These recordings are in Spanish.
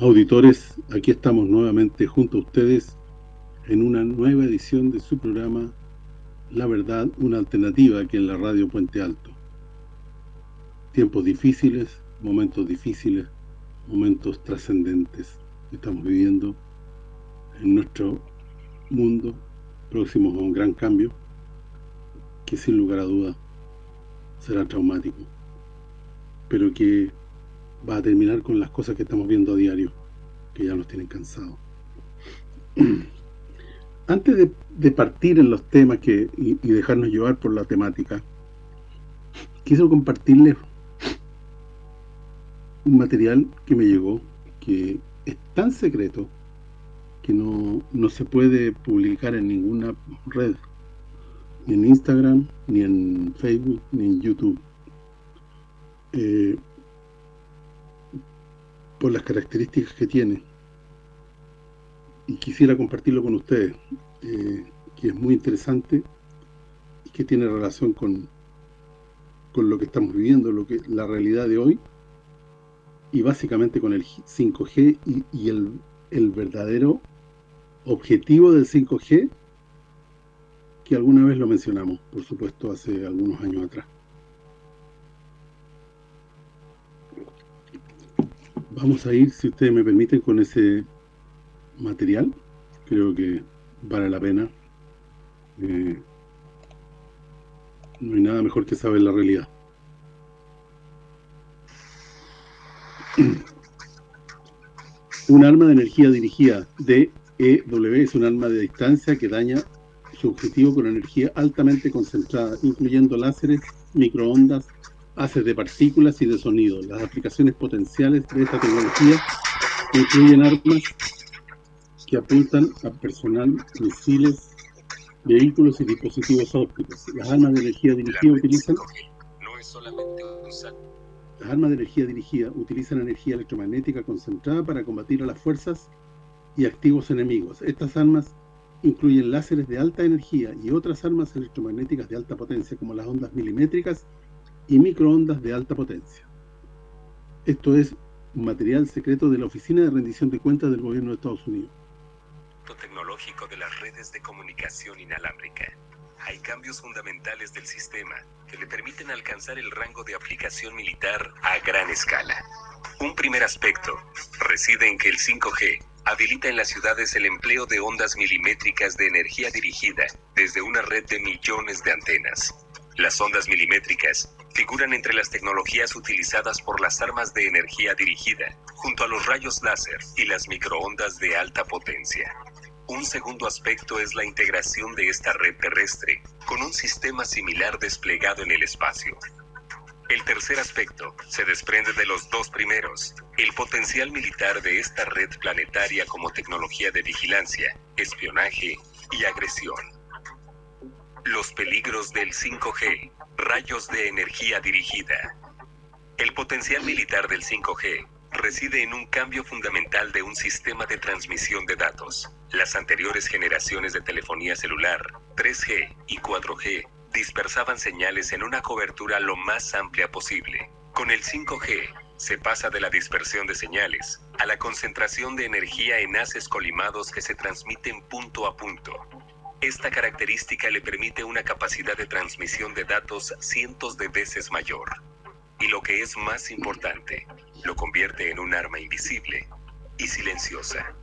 auditores, aquí estamos nuevamente junto a ustedes en una nueva edición de su programa La Verdad, una alternativa aquí en la radio Puente Alto. Tiempos difíciles, momentos difíciles, momentos trascendentes que estamos viviendo en nuestro mundo, próximos a un gran cambio, que sin lugar a dudas será traumático, pero que va a terminar con las cosas que estamos viendo a diario, que ya nos tienen cansados. Antes de, partir en los temas que y, dejarnos llevar por la temática, quiero compartirles un material que me llegó, que es tan secreto que no, no se puede publicar en ninguna red, ni en Instagram, ni en Facebook, ni en YouTube. Eh, por las características que tiene y quisiera compartirlo con ustedes eh, que es muy interesante y que tiene relación con con lo que estamos viviendo, lo que la realidad de hoy y básicamente con el 5G y, el, el verdadero objetivo del 5G que alguna vez lo mencionamos, por supuesto, hace algunos años atrás. Vamos a ir, si ustedes me permiten, con ese material. Creo que vale la pena. Eh, no hay nada mejor que saber la realidad. Un arma de energía dirigida, DEW, es un arma de distancia que daña su objetivo con energía altamente concentrada, incluyendo láseres, microondas, haces de partículas y de sonido. Las aplicaciones potenciales de esta tecnología incluyen armas que apuntan a personal, misiles, vehículos y dispositivos ópticos. Las armas de energía dirigida utilizan las armas de energía dirigida utilizan energía electromagnética concentrada para combatir a las fuerzas y activos enemigos. Estas armas incluyen láseres de alta energía y otras armas electromagnéticas de alta potencia como las ondas milimétricas y microondas de alta potencia. Esto es un material secreto de la Oficina de Rendición de Cuentas del Gobierno de Estados Unidos. Tecnológico de las redes de comunicación inalámbrica. Hay cambios fundamentales del sistema que le permiten alcanzar el rango de aplicación militar a gran escala. Un primer aspecto reside en que el 5G habilita en las ciudades el empleo de ondas milimétricas de energía dirigida desde una red de millones de antenas. Las ondas milimétricas figuran entre las tecnologías utilizadas por las armas de energía dirigida, junto a los rayos láser y las microondas de alta potencia. Un segundo aspecto es la integración de esta red terrestre con un sistema similar desplegado en el espacio. El tercer aspecto se desprende de los dos primeros, el potencial militar de esta red planetaria como tecnología de vigilancia, espionaje y agresión. Los peligros del 5G, rayos de energía dirigida. El potencial militar del 5G reside en un cambio fundamental de un sistema de transmisión de datos. Las anteriores generaciones de telefonía celular, 3G y 4G, dispersaban señales en una cobertura lo más amplia posible. Con el 5G, se pasa de la dispersión de señales a la concentración de energía en haces colimados que se transmiten punto a punto. Esta característica le permite una capacidad de transmisión de datos cientos de veces mayor. Y lo que es más importante, lo convierte en un arma invisible y silenciosa.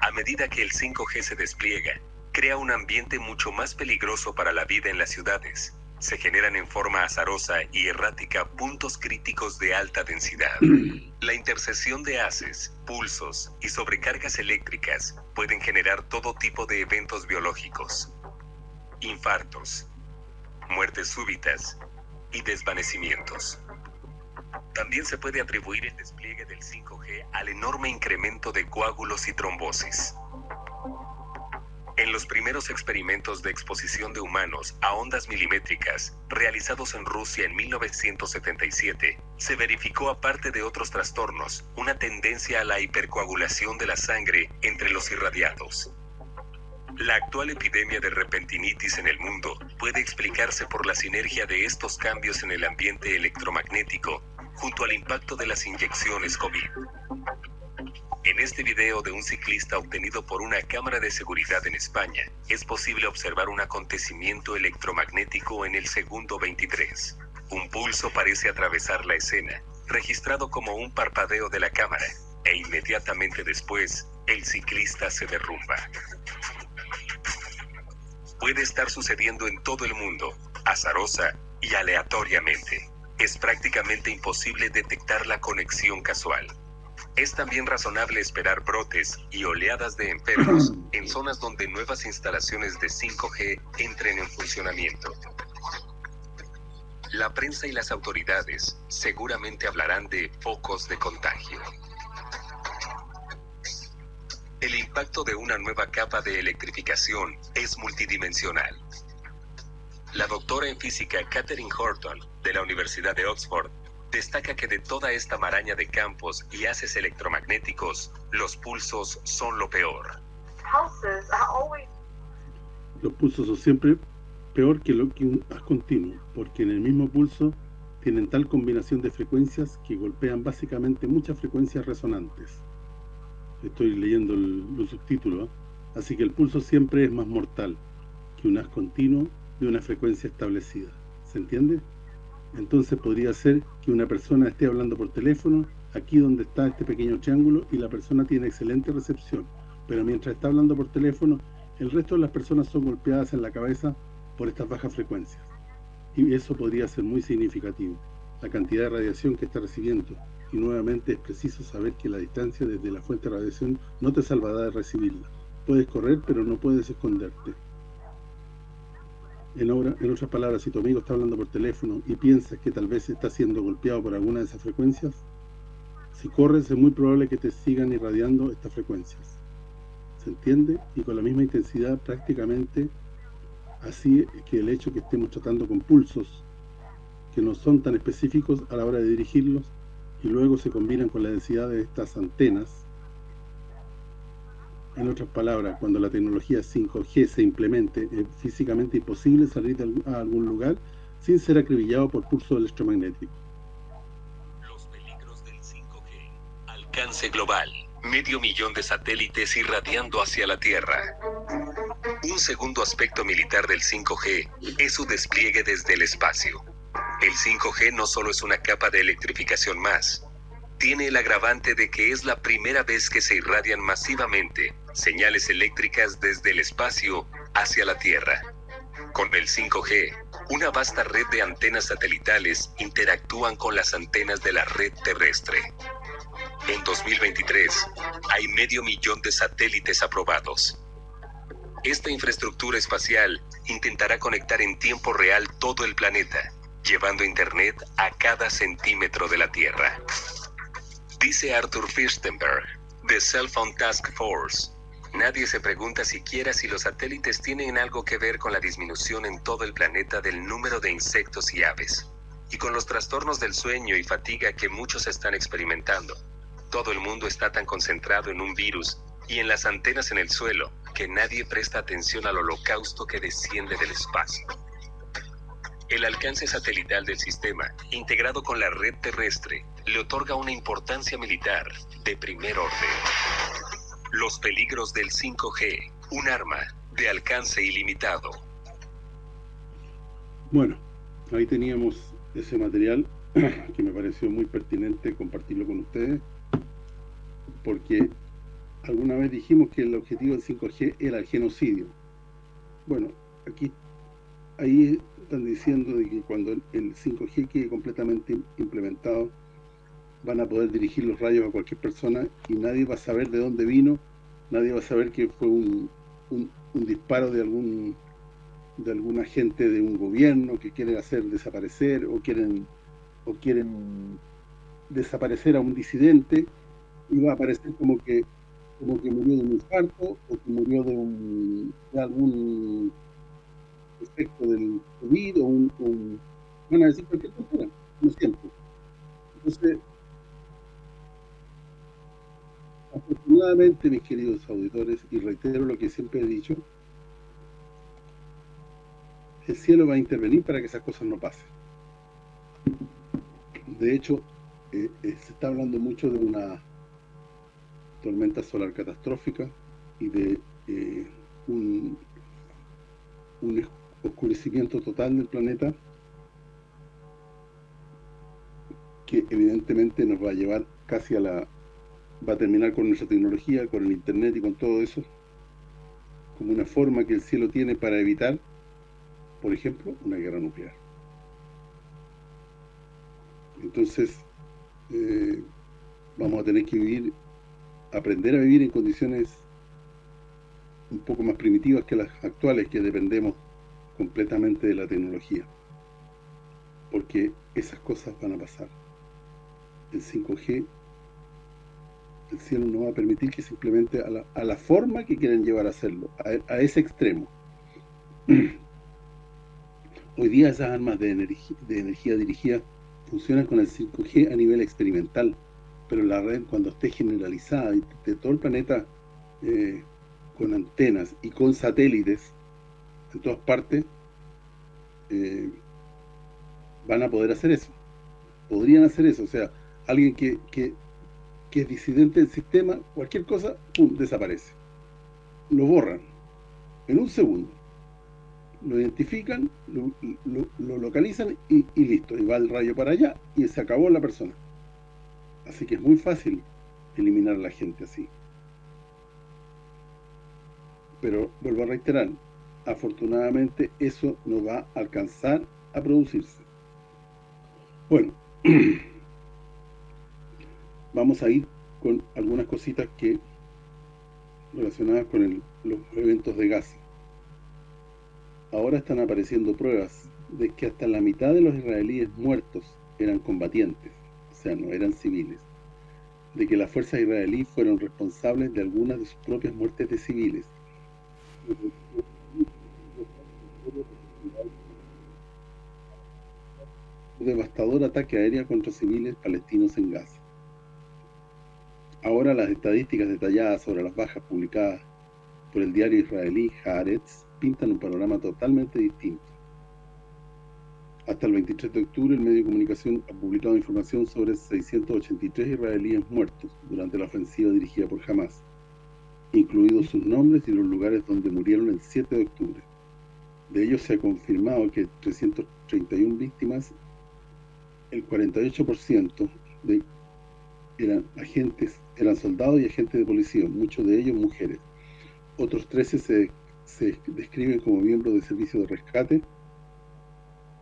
A medida que el 5G se despliega, crea un ambiente mucho más peligroso para la vida en las ciudades. Se generan en forma azarosa y errática puntos críticos de alta densidad. La intercesión de haces, pulsos y sobrecargas eléctricas pueden generar todo tipo de eventos biológicos. Infartos, muertes súbitas y desvanecimientos. También se puede atribuir el despliegue del 5G al enorme incremento de coágulos y trombosis. En los primeros experimentos de exposición de humanos a ondas milimétricas realizados en Rusia en 1977, se verificó aparte de otros trastornos una tendencia a la hipercoagulación de la sangre entre los irradiados. La actual epidemia de repentinitis en el mundo puede explicarse por la sinergia de estos cambios en el ambiente electromagnético junto al impacto de las inyecciones COVID. Este video de un ciclista obtenido por una cámara de seguridad en España, es posible observar un acontecimiento electromagnético en el segundo 23. Un pulso parece atravesar la escena, registrado como un parpadeo de la cámara, e inmediatamente después, el ciclista se derrumba. Puede estar sucediendo en todo el mundo, azarosa y aleatoriamente. Es prácticamente imposible detectar la conexión casual. Es también razonable esperar brotes y oleadas de enfermos en zonas donde nuevas instalaciones de 5G entren en funcionamiento. La prensa y las autoridades seguramente hablarán de focos de contagio. El impacto de una nueva capa de electrificación es multidimensional. La doctora en física Catherine Horton, de la Universidad de Oxford, destaca que de toda esta maraña de campos y haces electromagnéticos, los pulsos son lo peor. Los pulsos son siempre peor que lo que un haz continuo, porque en el mismo pulso tienen tal combinación de frecuencias que golpean básicamente muchas frecuencias resonantes. Estoy leyendo los subtítulos, ¿eh? así que el pulso siempre es más mortal que un haz continuo de una frecuencia establecida. ¿Se entiende? Entonces podría ser que una persona esté hablando por teléfono, aquí donde está este pequeño triángulo, y la persona tiene excelente recepción. Pero mientras está hablando por teléfono, el resto de las personas son golpeadas en la cabeza por estas bajas frecuencias. Y eso podría ser muy significativo, la cantidad de radiación que está recibiendo. Y nuevamente es preciso saber que la distancia desde la fuente de radiación no te salvará de recibirla. Puedes correr, pero no puedes esconderte. En, otras palabras, si tu amigo está hablando por teléfono y piensas que tal vez está siendo golpeado por alguna de esas frecuencias, si corres es muy probable que te sigan irradiando estas frecuencias. ¿Se entiende? Y con la misma intensidad prácticamente así que el hecho que estemos tratando con pulsos que no son tan específicos a la hora de dirigirlos y luego se combinan con la densidad de estas antenas en otras palabras, cuando la tecnología 5G se implemente, es físicamente imposible salir a algún lugar sin ser acribillado por pulso electromagnético. Los peligros del 5G. Alcance global. Medio millón de satélites irradiando hacia la Tierra. Un segundo aspecto militar del 5G es su despliegue desde el espacio. El 5G no solo es una capa de electrificación más, tiene el agravante de que es la primera vez que se irradian masivamente señales eléctricas desde el espacio hacia la Tierra. Con el 5G, una vasta red de antenas satelitales interactúan con las antenas de la red terrestre. En 2023, hay medio millón de satélites aprobados. Esta infraestructura espacial intentará conectar en tiempo real todo el planeta, llevando Internet a cada centímetro de la Tierra. Dice Arthur Firstenberg, de Cell Phone Task Force, Nadie se pregunta siquiera si los satélites tienen algo que ver con la disminución en todo el planeta del número de insectos y aves, y con los trastornos del sueño y fatiga que muchos están experimentando. Todo el mundo está tan concentrado en un virus y en las antenas en el suelo que nadie presta atención al holocausto que desciende del espacio. El alcance satelital del sistema, integrado con la red terrestre, le otorga una importancia militar de primer orden. Los peligros del 5G, un arma de alcance ilimitado. Bueno, ahí teníamos ese material que me pareció muy pertinente compartirlo con ustedes, porque alguna vez dijimos que el objetivo del 5G era el genocidio. Bueno, aquí ahí están diciendo de que cuando el 5G quede completamente implementado, van a poder dirigir los rayos a cualquier persona y nadie va a saber de dónde vino, nadie va a saber que fue un, un, disparo de algún de algún agente de un gobierno que quiere hacer desaparecer o quieren o quieren desaparecer a un disidente y va a aparecer como que como que murió de un infarto o que murió de, un, de algún efecto del COVID o un, un van a decir cualquier cosa, no siempre. Entonces, Afortunadamente, mis queridos auditores, y reitero lo que siempre he dicho, el cielo va a intervenir para que esas cosas no pasen. De hecho, eh, eh, se está hablando mucho de una tormenta solar catastrófica y de eh, un, un oscurecimiento total del planeta que evidentemente nos va a llevar casi a la... va a terminar con nuestra tecnología, con el internet y con todo eso, como una forma que el cielo tiene para evitar, por ejemplo, una guerra nuclear. Entonces, eh, vamos a tener que vivir, aprender a vivir en condiciones un poco más primitivas que las actuales, que dependemos completamente de la tecnología. Porque esas cosas van a pasar el 5G, el cielo no va a permitir que simplemente a la, forma que quieren llevar a hacerlo, a, ese extremo. Hoy día esas armas de energía, de energía dirigida funcionan con el 5G a nivel experimental, pero la red cuando esté generalizada de todo el planeta eh, con antenas y con satélites en todas partes, eh, van a poder hacer eso. Podrían hacer eso, o sea, alguien que, es disidente del sistema, cualquier cosa, ¡pum!, desaparece. Lo borran en un segundo. Lo identifican, lo, localizan y, listo. Y va el rayo para allá y se acabó la persona. Así que es muy fácil eliminar a la gente así. Pero vuelvo a reiterar, afortunadamente eso no va a alcanzar a producirse. Bueno, vamos a ir con algunas cositas que relacionadas con los eventos de Gaza. Ahora están apareciendo pruebas de que hasta la mitad de los israelíes muertos eran combatientes, o sea, no eran civiles. De que las fuerzas israelíes fueron responsables de algunas de sus propias muertes de civiles. devastador ataque aéreo contra civiles palestinos en Gaza. Ahora las estadísticas detalladas sobre las bajas publicadas por el diario israelí Haaretz pintan un panorama totalmente distinto. Hasta el 23 de octubre el medio de comunicación ha publicado información sobre 683 israelíes muertos durante la ofensiva dirigida por Hamas, incluidos sus nombres y los lugares donde murieron el 7 de octubre. De ellos se ha confirmado que 331 víctimas, el 48% de eran agentes, eran soldados y agentes de policía, muchos de ellos mujeres. Otros 13 se, describen como miembros de servicio de rescate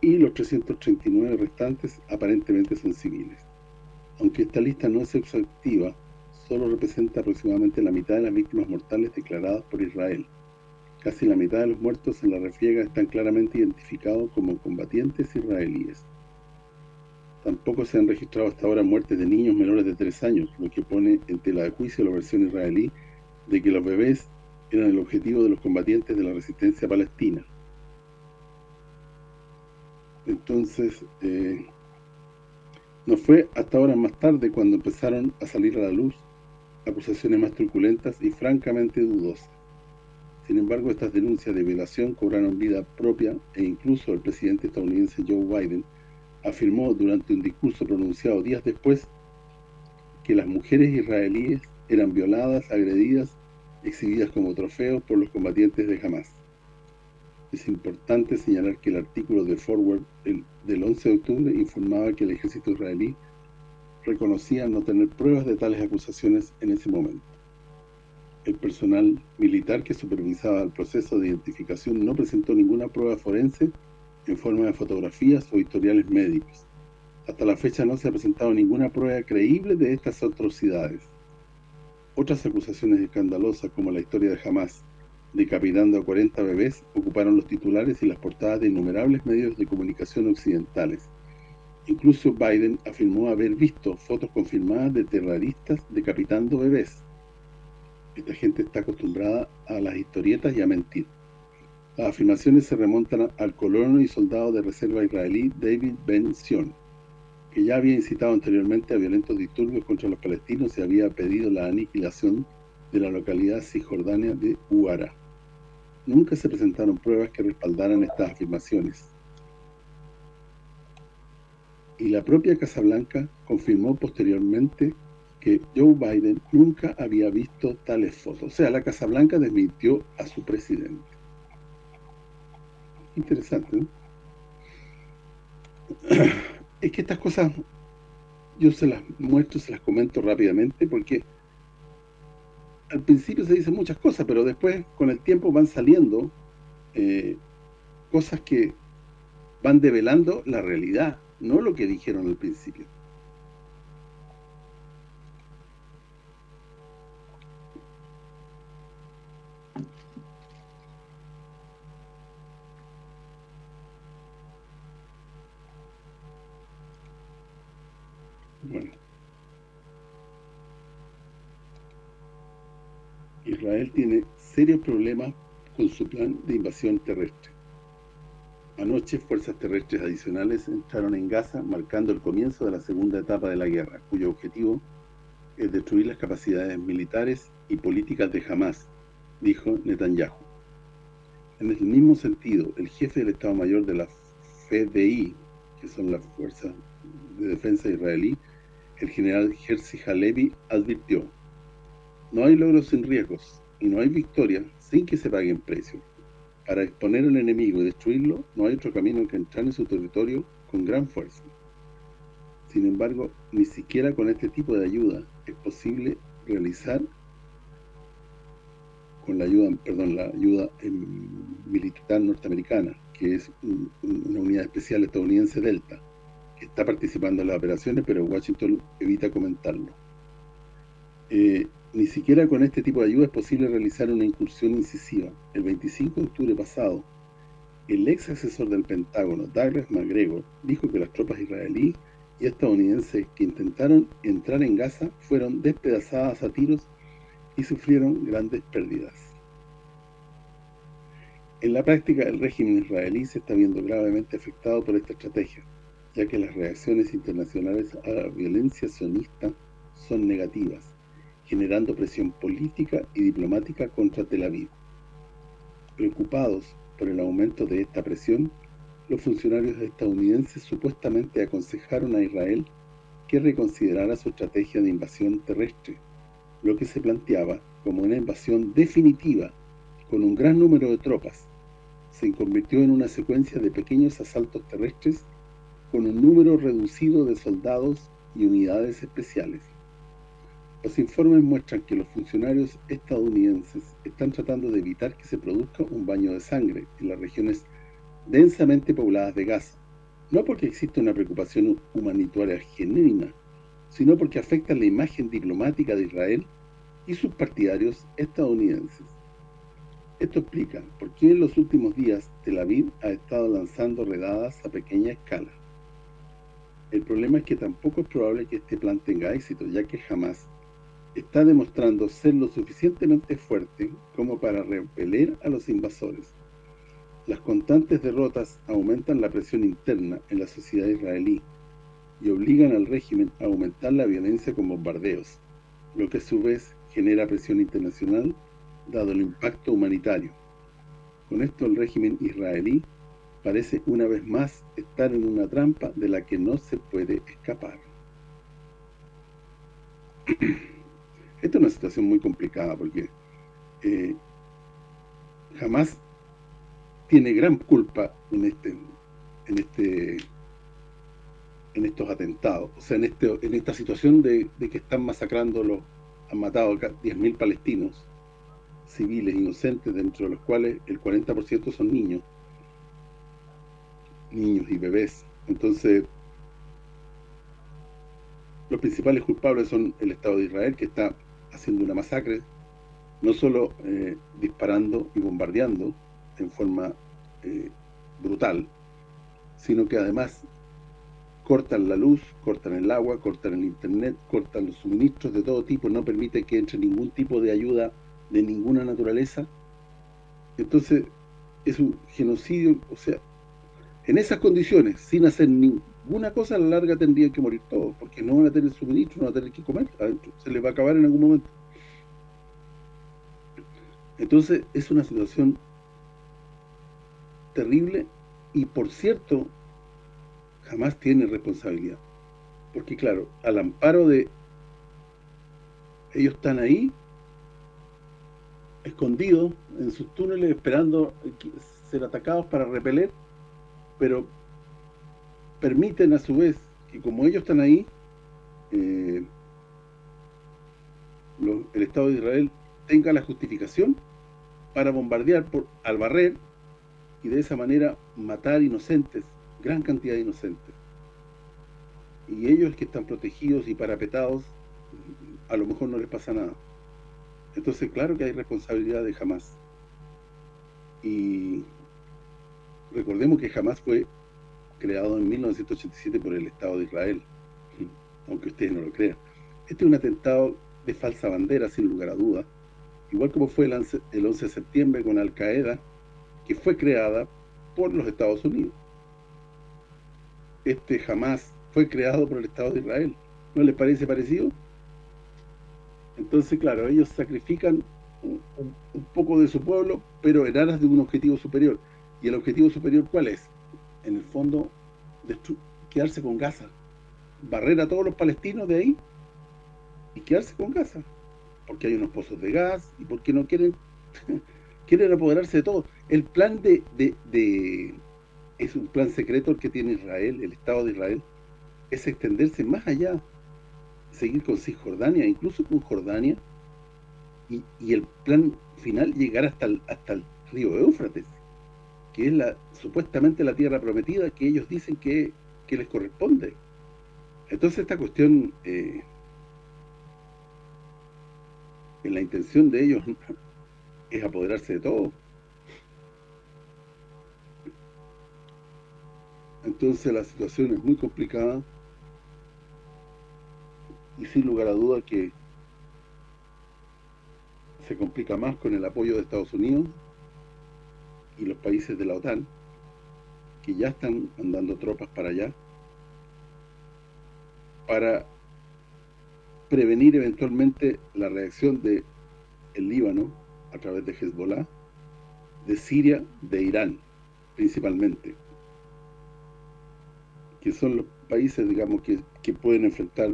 y los 339 restantes aparentemente son civiles. Aunque esta lista no es exhaustiva, solo representa aproximadamente la mitad de las víctimas mortales declaradas por Israel. Casi la mitad de los muertos en la refriega están claramente identificados como combatientes israelíes. Tampoco se han registrado hasta ahora muertes de niños menores de 3 años, lo que pone en tela de juicio la versión israelí de que los bebés eran el objetivo de los combatientes de la resistencia palestina. Entonces, eh, no fue hasta ahora más tarde cuando empezaron a salir a la luz acusaciones más truculentas y francamente dudosas. Sin embargo, estas denuncias de violación cobraron vida propia e incluso el presidente estadounidense Joe Biden afirmó durante un discurso pronunciado días después que las mujeres israelíes eran violadas, agredidas, exhibidas como trofeos por los combatientes de Hamas. Es importante señalar que el artículo de Forward del 11 de octubre informaba que el ejército israelí reconocía no tener pruebas de tales acusaciones en ese momento. El personal militar que supervisaba el proceso de identificación no presentó ninguna prueba forense en forma de fotografías o historiales médicos. Hasta la fecha no se ha presentado ninguna prueba creíble de estas atrocidades. Otras acusaciones escandalosas, como la historia de Hamas, decapitando a 40 bebés, ocuparon los titulares y las portadas de innumerables medios de comunicación occidentales. Incluso Biden afirmó haber visto fotos confirmadas de terroristas decapitando bebés. Esta gente está acostumbrada a las historietas y a mentir. Las afirmaciones se remontan al colono y soldado de reserva israelí David Ben Sion, que ya había incitado anteriormente a violentos disturbios contra los palestinos y había pedido la aniquilación de la localidad cisjordania de Uara. Nunca se presentaron pruebas que respaldaran estas afirmaciones. Y la propia Casa Blanca confirmó posteriormente que Joe Biden nunca había visto tales fotos. O sea, la Casa Blanca desmintió a su presidente. Interesante. Es que estas cosas yo se las muestro, se las comento rápidamente porque al principio se dicen muchas cosas, pero después con el tiempo van saliendo eh, cosas que van develando la realidad, no lo que dijeron al principio. Problemas con su plan de invasión terrestre. Anoche, fuerzas terrestres adicionales entraron en Gaza, marcando el comienzo de la segunda etapa de la guerra, cuyo objetivo es destruir las capacidades militares y políticas de Hamas, dijo Netanyahu. En el mismo sentido, el jefe del Estado Mayor de la FDI, que son las fuerzas de defensa israelí, el general Herzi Halevi advirtió, no hay logros sin riesgos y no hay victoria sin que se paguen precios. Para exponer al enemigo y destruirlo, no hay otro camino que entrar en su territorio con gran fuerza. Sin embargo, ni siquiera con este tipo de ayuda es posible realizar con la ayuda, perdón, la ayuda militar norteamericana, que es una unidad especial estadounidense Delta, que está participando en las operaciones, pero Washington evita comentarlo. Eh, ni siquiera con este tipo de ayuda es posible realizar una incursión incisiva. El 25 de octubre pasado, el ex asesor del Pentágono, Douglas McGregor, dijo que las tropas israelíes y estadounidenses que intentaron entrar en Gaza fueron despedazadas a tiros y sufrieron grandes pérdidas. En la práctica, el régimen israelí se está viendo gravemente afectado por esta estrategia, ya que las reacciones internacionales a la violencia sionista son negativas generando presión política y diplomática contra Tel Aviv. Preocupados por el aumento de esta presión, los funcionarios estadounidenses supuestamente aconsejaron a Israel que reconsiderara su estrategia de invasión terrestre, lo que se planteaba como una invasión definitiva con un gran número de tropas. Se convirtió en una secuencia de pequeños asaltos terrestres con un número reducido de soldados y unidades especiales. Los informes muestran que los funcionarios estadounidenses están tratando de evitar que se produzca un baño de sangre en las regiones densamente pobladas de Gaza, no porque existe una preocupación humanitaria genuina, sino porque afecta la imagen diplomática de Israel y sus partidarios estadounidenses. Esto explica por qué en los últimos días Tel Aviv ha estado lanzando redadas a pequeña escala. El problema es que tampoco es probable que este plan tenga éxito, ya que jamás está demostrando ser lo suficientemente fuerte como para repeler a los invasores. Las constantes derrotas aumentan la presión interna en la sociedad israelí y obligan al régimen a aumentar la violencia con bombardeos, lo que a su vez genera presión internacional dado el impacto humanitario. Con esto el régimen israelí parece una vez más estar en una trampa de la que no se puede escapar. Esta es una situación muy complicada porque eh, jamás tiene gran culpa en este en este en estos atentados, o sea, en este en esta situación de, que están masacrando los han matado a 10.000 palestinos civiles inocentes, dentro de los cuales el 40% son niños niños y bebés. Entonces, los principales culpables son el Estado de Israel, que está haciendo una masacre, no solo eh, disparando y bombardeando en forma eh, brutal, sino que además cortan la luz, cortan el agua, cortan el internet, cortan los suministros de todo tipo, no permite que entre ningún tipo de ayuda de ninguna naturaleza. Entonces, es un genocidio, o sea, en esas condiciones, sin hacer ninguna cosa, a la larga tendrían que morir todos, porque no van a tener suministro, no van a tener que comer, se les va a acabar en algún momento. Entonces, es una situación terrible y, por cierto, jamás tiene responsabilidad. Porque, claro, al amparo de ellos están ahí, escondidos en sus túneles, esperando ser atacados para repeler, pero permiten a su vez que como ellos están ahí, eh, el Estado de Israel tenga la justificación para bombardear por, al barrer y de esa manera matar inocentes, gran cantidad de inocentes. Y ellos que están protegidos y parapetados, a lo mejor no les pasa nada. Entonces, claro que hay responsabilidad de Hamas. Y recordemos que Hamas fue creado en 1987 por el Estado de Israel, aunque ustedes no lo crean. Este es un atentado de falsa bandera, sin lugar a dudas, igual como fue el 11 de septiembre con Al-Qaeda, que fue creada por los Estados Unidos. Este jamás fue creado por el Estado de Israel. ¿No les parece parecido? Entonces, claro, ellos sacrifican un, poco de su pueblo, pero en aras de un objetivo superior. ¿Y el objetivo superior cuál es? En el fondo, quedarse con Gaza. Barrer a todos los palestinos de ahí y quedarse con Gaza. Porque hay unos pozos de gas y porque no quieren quieren apoderarse de todo. El plan de, de, es un plan secreto el que tiene Israel, el Estado de Israel, es extenderse más allá, seguir con Cisjordania, incluso con Jordania, y, y, el plan final llegar hasta el, hasta el río Éufrates, que es la supuestamente la tierra prometida que ellos dicen que, que les corresponde. Entonces esta cuestión eh, en la intención de ellos es apoderarse de todo. Entonces la situación es muy complicada y sin lugar a duda que se complica más con el apoyo de Estados Unidos y los países de la OTAN que ya están mandando tropas para allá para prevenir eventualmente la reacción de el Líbano a través de Hezbollah, de Siria, de Irán, principalmente, que son los países, digamos, que, pueden enfrentar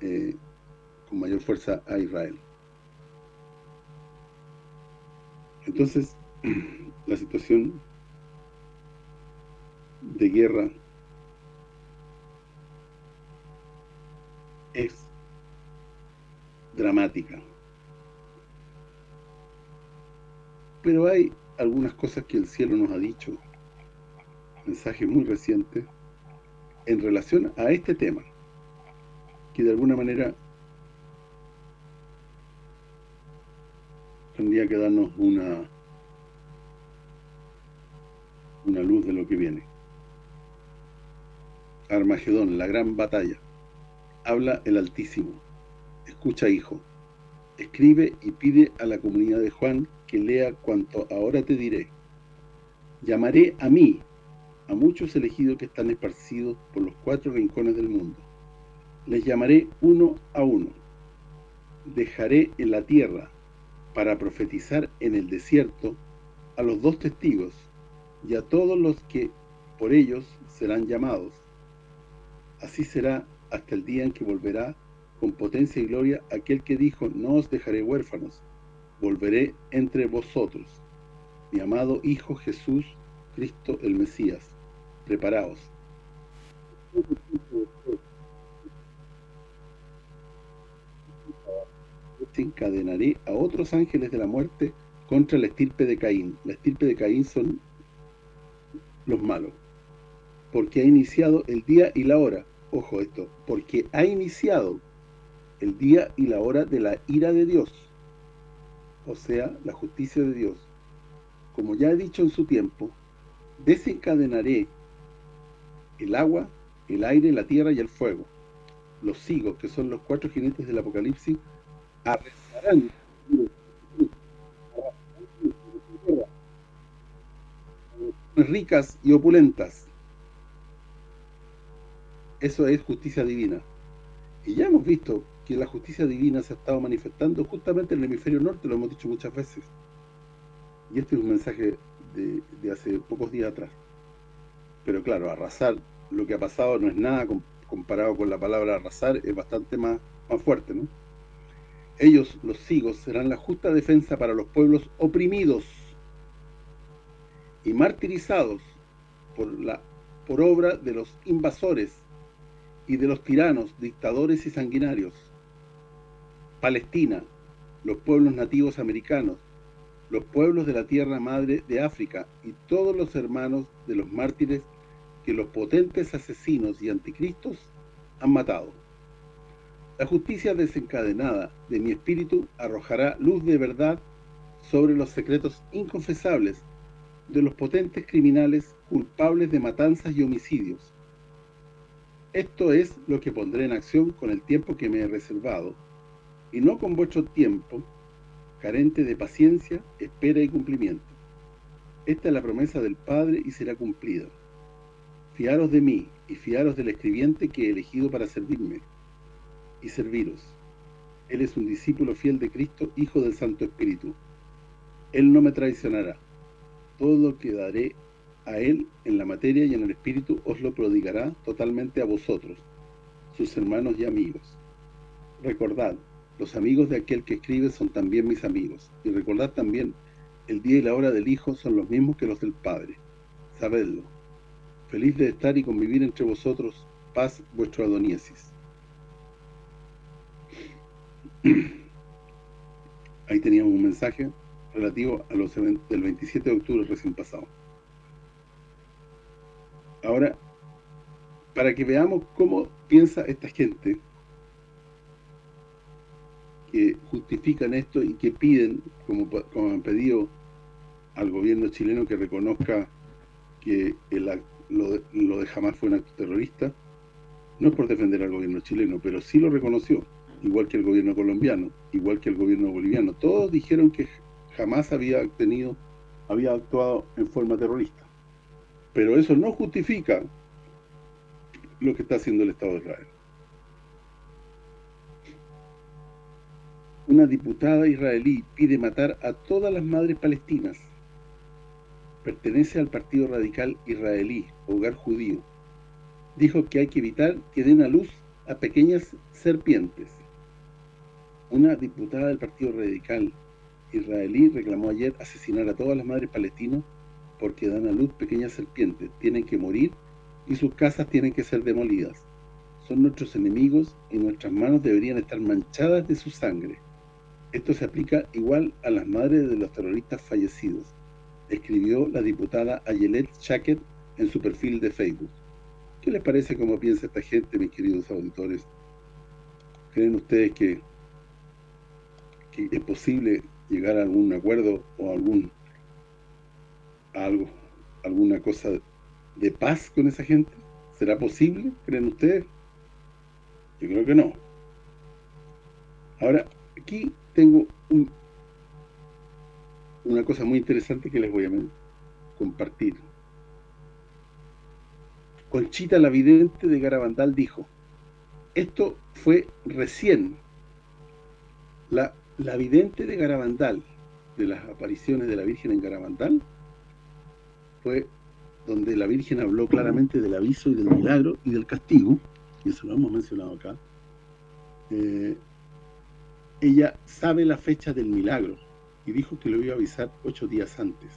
eh, con mayor fuerza a Israel. Entonces, la situación de guerra es dramática. Pero hay algunas cosas que el cielo nos ha dicho, mensaje muy reciente, en relación a este tema, que de alguna manera tendría que darnos una una luz de lo que viene. Armagedón, la gran batalla. Habla el Altísimo. Escucha, hijo. Escribe y pide a la comunidad de Juan que lea cuanto ahora te diré. Llamaré a mí, a muchos elegidos que están esparcidos por los cuatro rincones del mundo. Les llamaré uno a uno. Dejaré en la tierra, para profetizar en el desierto, a los dos testigos, y a todos los que por ellos serán llamados. Así será hasta el día en que volverá con potencia y gloria aquel que dijo, no os dejaré huérfanos, volveré entre vosotros. Mi amado Hijo Jesús, Cristo el Mesías, preparaos. encadenaré a otros ángeles de la muerte contra la estirpe de Caín. La estirpe de Caín son los malos. Porque ha iniciado el día y la hora. Ojo esto, porque ha iniciado el día y la hora de la ira de Dios, o sea, la justicia de Dios. Como ya he dicho en su tiempo, desencadenaré el agua, el aire, la tierra y el fuego. Los sigos, que son los cuatro jinetes del Apocalipsis, arrasarán ricas y opulentas. Eso es justicia divina. Y ya hemos visto que la justicia divina se ha estado manifestando justamente en el hemisferio norte, lo hemos dicho muchas veces. Y este es un mensaje de, hace pocos días atrás. Pero claro, arrasar, lo que ha pasado no es nada comparado con la palabra arrasar, es bastante más, más fuerte, ¿no? Ellos, los sigos, serán la justa defensa para los pueblos oprimidos y martirizados por, la, por obra de los invasores y de los tiranos, dictadores y sanguinarios. Palestina, los pueblos nativos americanos, los pueblos de la tierra madre de África y todos los hermanos de los mártires que los potentes asesinos y anticristos han matado. La justicia desencadenada de mi espíritu arrojará luz de verdad sobre los secretos inconfesables de los potentes criminales culpables de matanzas y homicidios. Esto es lo que pondré en acción con el tiempo que me he reservado, y no con vuestro tiempo, carente de paciencia, espera y cumplimiento. Esta es la promesa del Padre y será cumplida. Fiaros de mí y fiaros del escribiente que he elegido para servirme y serviros. Él es un discípulo fiel de Cristo, Hijo del Santo Espíritu. Él no me traicionará. Todo lo que daré a Él en la materia y en el Espíritu os lo prodigará totalmente a vosotros, sus hermanos y amigos. Recordad, los amigos de aquel que escribe son también mis amigos. Y recordad también, el día y la hora del Hijo son los mismos que los del Padre. Sabedlo. Feliz de estar y convivir entre vosotros, paz vuestro Adoniesis. Ahí teníamos un mensaje relativo a los eventos del 27 de octubre recién pasado. Ahora, para que veamos cómo piensa esta gente que justifican esto y que piden, como, han pedido al gobierno chileno que reconozca que el, lo, de, lo de fue un acto terrorista, no es por defender al gobierno chileno, pero sí lo reconoció, igual que el gobierno colombiano, igual que el gobierno boliviano. Todos dijeron que jamás había tenido, había actuado en forma terrorista. Pero eso no justifica lo que está haciendo el Estado de Israel. Una diputada israelí pide matar a todas las madres palestinas. Pertenece al Partido Radical Israelí, Hogar Judío. Dijo que hay que evitar que den a luz a pequeñas serpientes. Una diputada del Partido Radical Israelí reclamó ayer asesinar a todas las madres palestinas porque dan a luz pequeñas serpientes, tienen que morir y sus casas tienen que ser demolidas. Son nuestros enemigos y nuestras manos deberían estar manchadas de su sangre. Esto se aplica igual a las madres de los terroristas fallecidos, escribió la diputada Ayelet Shaker en su perfil de Facebook. ¿Qué les parece cómo piensa esta gente, mis queridos auditores? ¿Creen ustedes que, que es posible llegar a algún acuerdo o algún algo, alguna cosa de paz con esa gente? ¿Será posible, creen ustedes? Yo creo que no. Ahora, aquí tengo un, una cosa muy interesante que les voy a compartir. Conchita la vidente de Garabandal dijo, esto fue recién, la, la vidente de Garabandal, de las apariciones de la Virgen en Garabandal, fue donde la Virgen habló claramente del aviso y del milagro y del castigo, y eso lo hemos mencionado acá, eh, ella sabe la fecha del milagro y dijo que lo iba a avisar ocho días antes.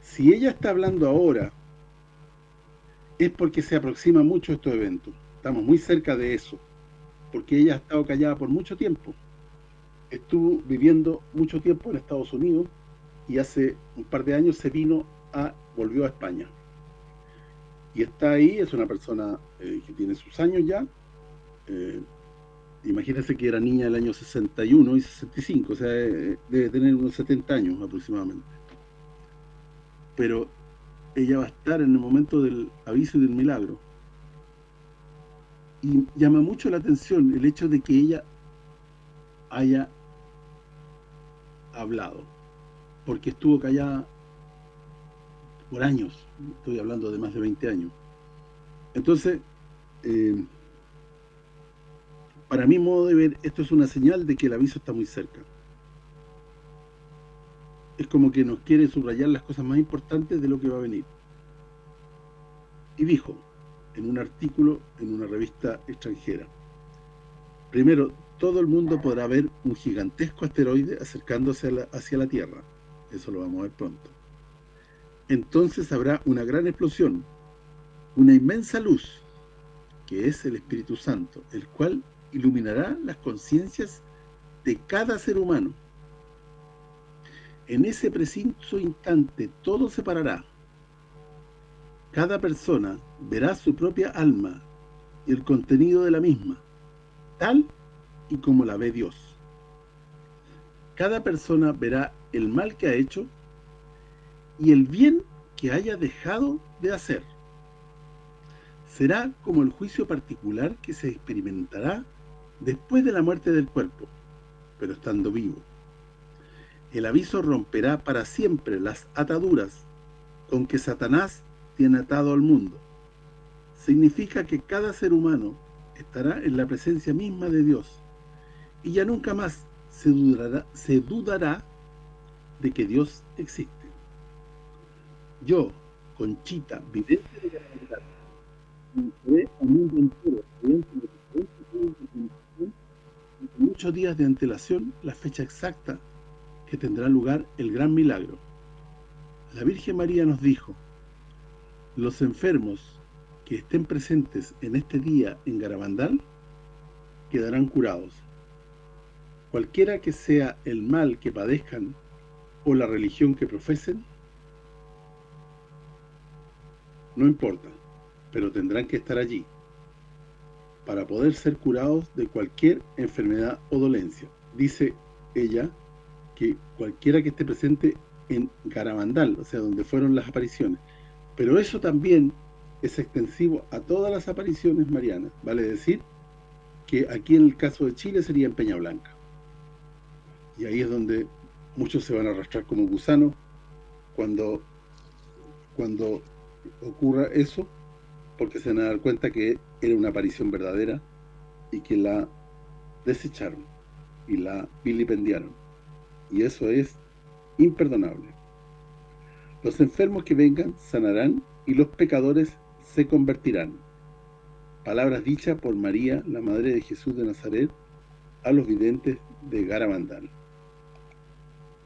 Si ella está hablando ahora, es porque se aproxima mucho estos eventos. Estamos muy cerca de eso, porque ella ha estado callada por mucho tiempo. Estuvo viviendo mucho tiempo en Estados Unidos y hace un par de años se vino a volvió a España. Y está ahí, es una persona eh, que tiene sus años ya, eh, imagínense que era niña del año 61 y 65, o sea, eh, debe tener unos 70 años aproximadamente. Pero ella va a estar en el momento del aviso y del milagro. Y llama mucho la atención el hecho de que ella haya hablado, porque estuvo callada por años, estoy hablando de más de 20 años. Entonces, eh, para mi modo de ver, esto es una señal de que el aviso está muy cerca. Es como que nos quiere subrayar las cosas más importantes de lo que va a venir. Y dijo, en un artículo en una revista extranjera, primero, todo el mundo podrá ver un gigantesco asteroide acercándose hacia la Tierra. Eso lo vamos a ver pronto. Entonces habrá una gran explosión, una inmensa luz, que es el Espíritu Santo, el cual iluminará las conciencias de cada ser humano. En ese preciso instante todo se parará. Cada persona verá su propia alma y el contenido de la misma, tal y como la ve Dios. Cada persona verá el mal que ha hecho y el bien que haya dejado de hacer. Será como el juicio particular que se experimentará después de la muerte del cuerpo, pero estando vivo. El aviso romperá para siempre las ataduras con que Satanás tiene atado al mundo. Significa que cada ser humano estará en la presencia misma de Dios y ya nunca más se dudará, se dudará de que Dios existe. Yo, Conchita, vidente de la al mundo entero, muchos días de antelación la fecha exacta que tendrá lugar el gran milagro. La Virgen María nos dijo, los enfermos que estén presentes en este día en Garabandal quedarán curados. Cualquiera que sea el mal que padezcan o la religión que profesen, no importa, pero tendrán que estar allí para poder ser curados de cualquier enfermedad o dolencia. Dice ella que cualquiera que esté presente en Garabandal, o sea, donde fueron las apariciones. Pero eso también es extensivo a todas las apariciones marianas, vale decir que aquí en el caso de Chile sería en Peña Blanca. Y ahí es donde muchos se van a arrastrar como gusanos cuando cuando ocurra eso, porque se van a dar cuenta que era una aparición verdadera y que la desecharon y la vilipendiaron. Y eso es imperdonable. Los enfermos que vengan sanarán y los pecadores se convertirán. Palabras dichas por María, la Madre de Jesús de Nazaret, a los videntes de Garabandal.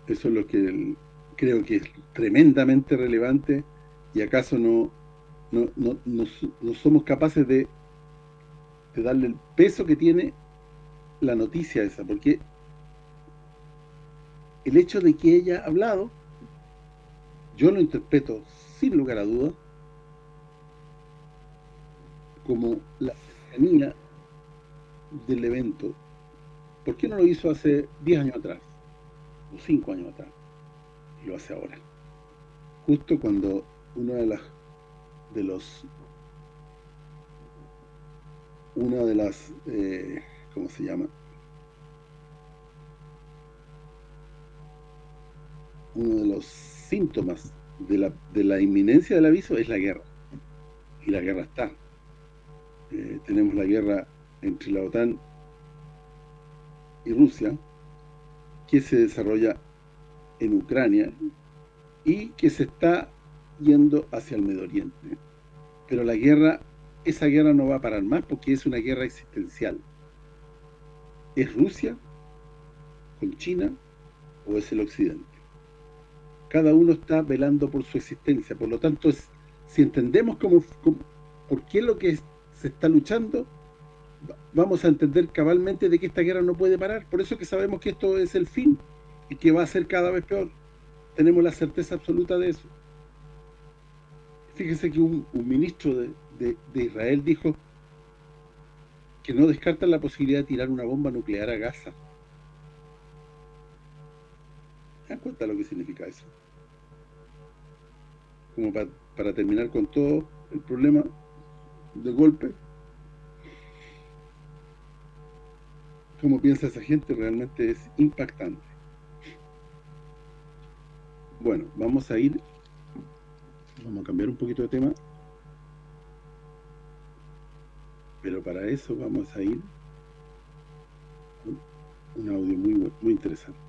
Eso es lo que creo que es tremendamente relevante y acaso no, no, no, no somos capaces de de darle el peso que tiene la noticia esa, porque el hecho de que ella ha hablado, yo lo interpreto sin lugar a dudas como la cercanía del evento. ¿Por qué no lo hizo hace 10 años atrás? O 5 años atrás. Y lo hace ahora. Justo cuando uno de las de los una de las, eh, ¿cómo se llama? Uno de los síntomas de la, de la inminencia del aviso es la guerra. Y la guerra está. Eh, tenemos la guerra entre la OTAN y Rusia, que se desarrolla en Ucrania y que se está yendo hacia el Medio Oriente. Pero la guerra esa guerra no va a parar más porque es una guerra existencial. ¿Es Rusia con China o es el Occidente? Cada uno está velando por su existencia, por lo tanto, si entendemos cómo, por qué es lo que se está luchando, vamos a entender cabalmente de que esta guerra no puede parar. Por eso que sabemos que esto es el fin y que va a ser cada vez peor. Tenemos la certeza absoluta de eso. Fíjese que un ministro de, de, Israel dijo que no descartan la posibilidad de tirar una bomba nuclear a Gaza. ¿Se cuenta lo que significa eso? Como para, para terminar con todo el problema de golpe. Como piensa esa gente realmente es impactante. Bueno, vamos a ir, vamos a cambiar un poquito de tema pero para eso vamos a ir un audio muy, muy interesante.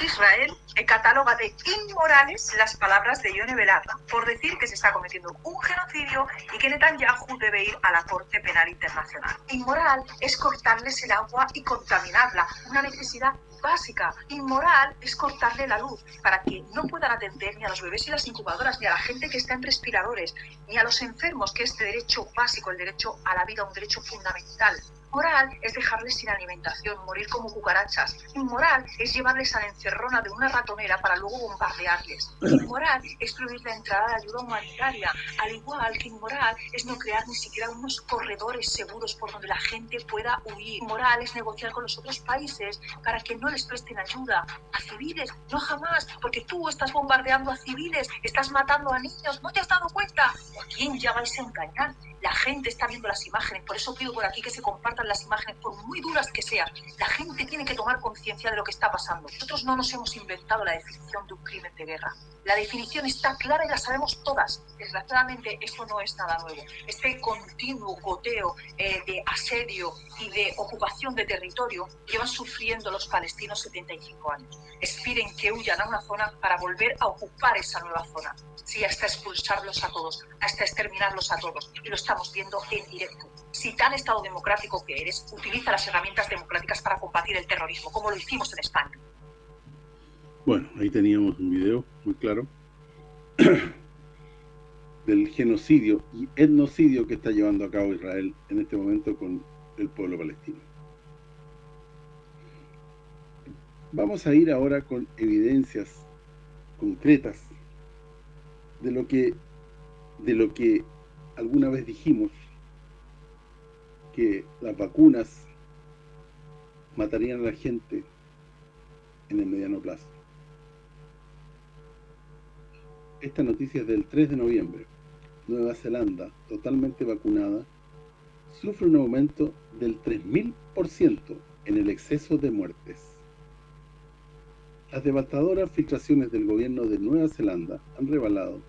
Israel cataloga de inmorales las palabras de Yone Belarra por decir que se está cometiendo un genocidio y que Netanyahu debe ir a la Corte Penal Internacional. Inmoral es cortarles el agua y contaminarla, una necesidad básica. Inmoral es cortarle la luz para que no puedan atender ni a los bebés y las incubadoras, ni a la gente que está en respiradores, ni a los enfermos, que es de derecho básico, el derecho a la vida, un derecho fundamental. Moral es dejarles sin alimentación, morir como cucarachas. Inmoral es llevarles a la encerrona de una ratonera para luego bombardearles. Inmoral es prohibir la entrada de ayuda humanitaria, al igual que inmoral es no crear ni siquiera unos corredores seguros por donde la gente pueda huir. Inmoral es negociar con los otros países para que no les presten ayuda a civiles. No jamás, porque tú estás bombardeando a civiles, estás matando a niños, ¿no te has dado cuenta? ¿A quién ya vais a engañar? La gente está viendo las imágenes, por eso pido por aquí que se compartan las imágenes, por muy duras que sean. La gente tiene que tomar conciencia de lo que está pasando. Nosotros no nos hemos inventado la definición de un crimen de guerra. La definición está clara y la sabemos todas. Desgraciadamente, esto no es nada nuevo. Este continuo goteo eh, de asedio y de ocupación de territorio llevan sufriendo los palestinos 75 años. Expiren que huyan a una zona para volver a ocupar esa nueva zona. Sí, hasta expulsarlos a todos, hasta exterminarlos a todos. Y lo estamos viendo en directo. Si tan Estado democrático que eres, utiliza las herramientas democráticas para combatir el terrorismo, como lo hicimos en España. Bueno, ahí teníamos un video muy claro del genocidio y etnocidio que está llevando a cabo Israel en este momento con el pueblo palestino. Vamos a ir ahora con evidencias concretas de lo que de lo que alguna vez dijimos las vacunas matarían a la gente en el mediano plazo. Esta noticia es del 3 de noviembre. Nueva Zelanda, totalmente vacunada, sufre un aumento del 3.000% en el exceso de muertes. Las devastadoras filtraciones del gobierno de Nueva Zelanda han revelado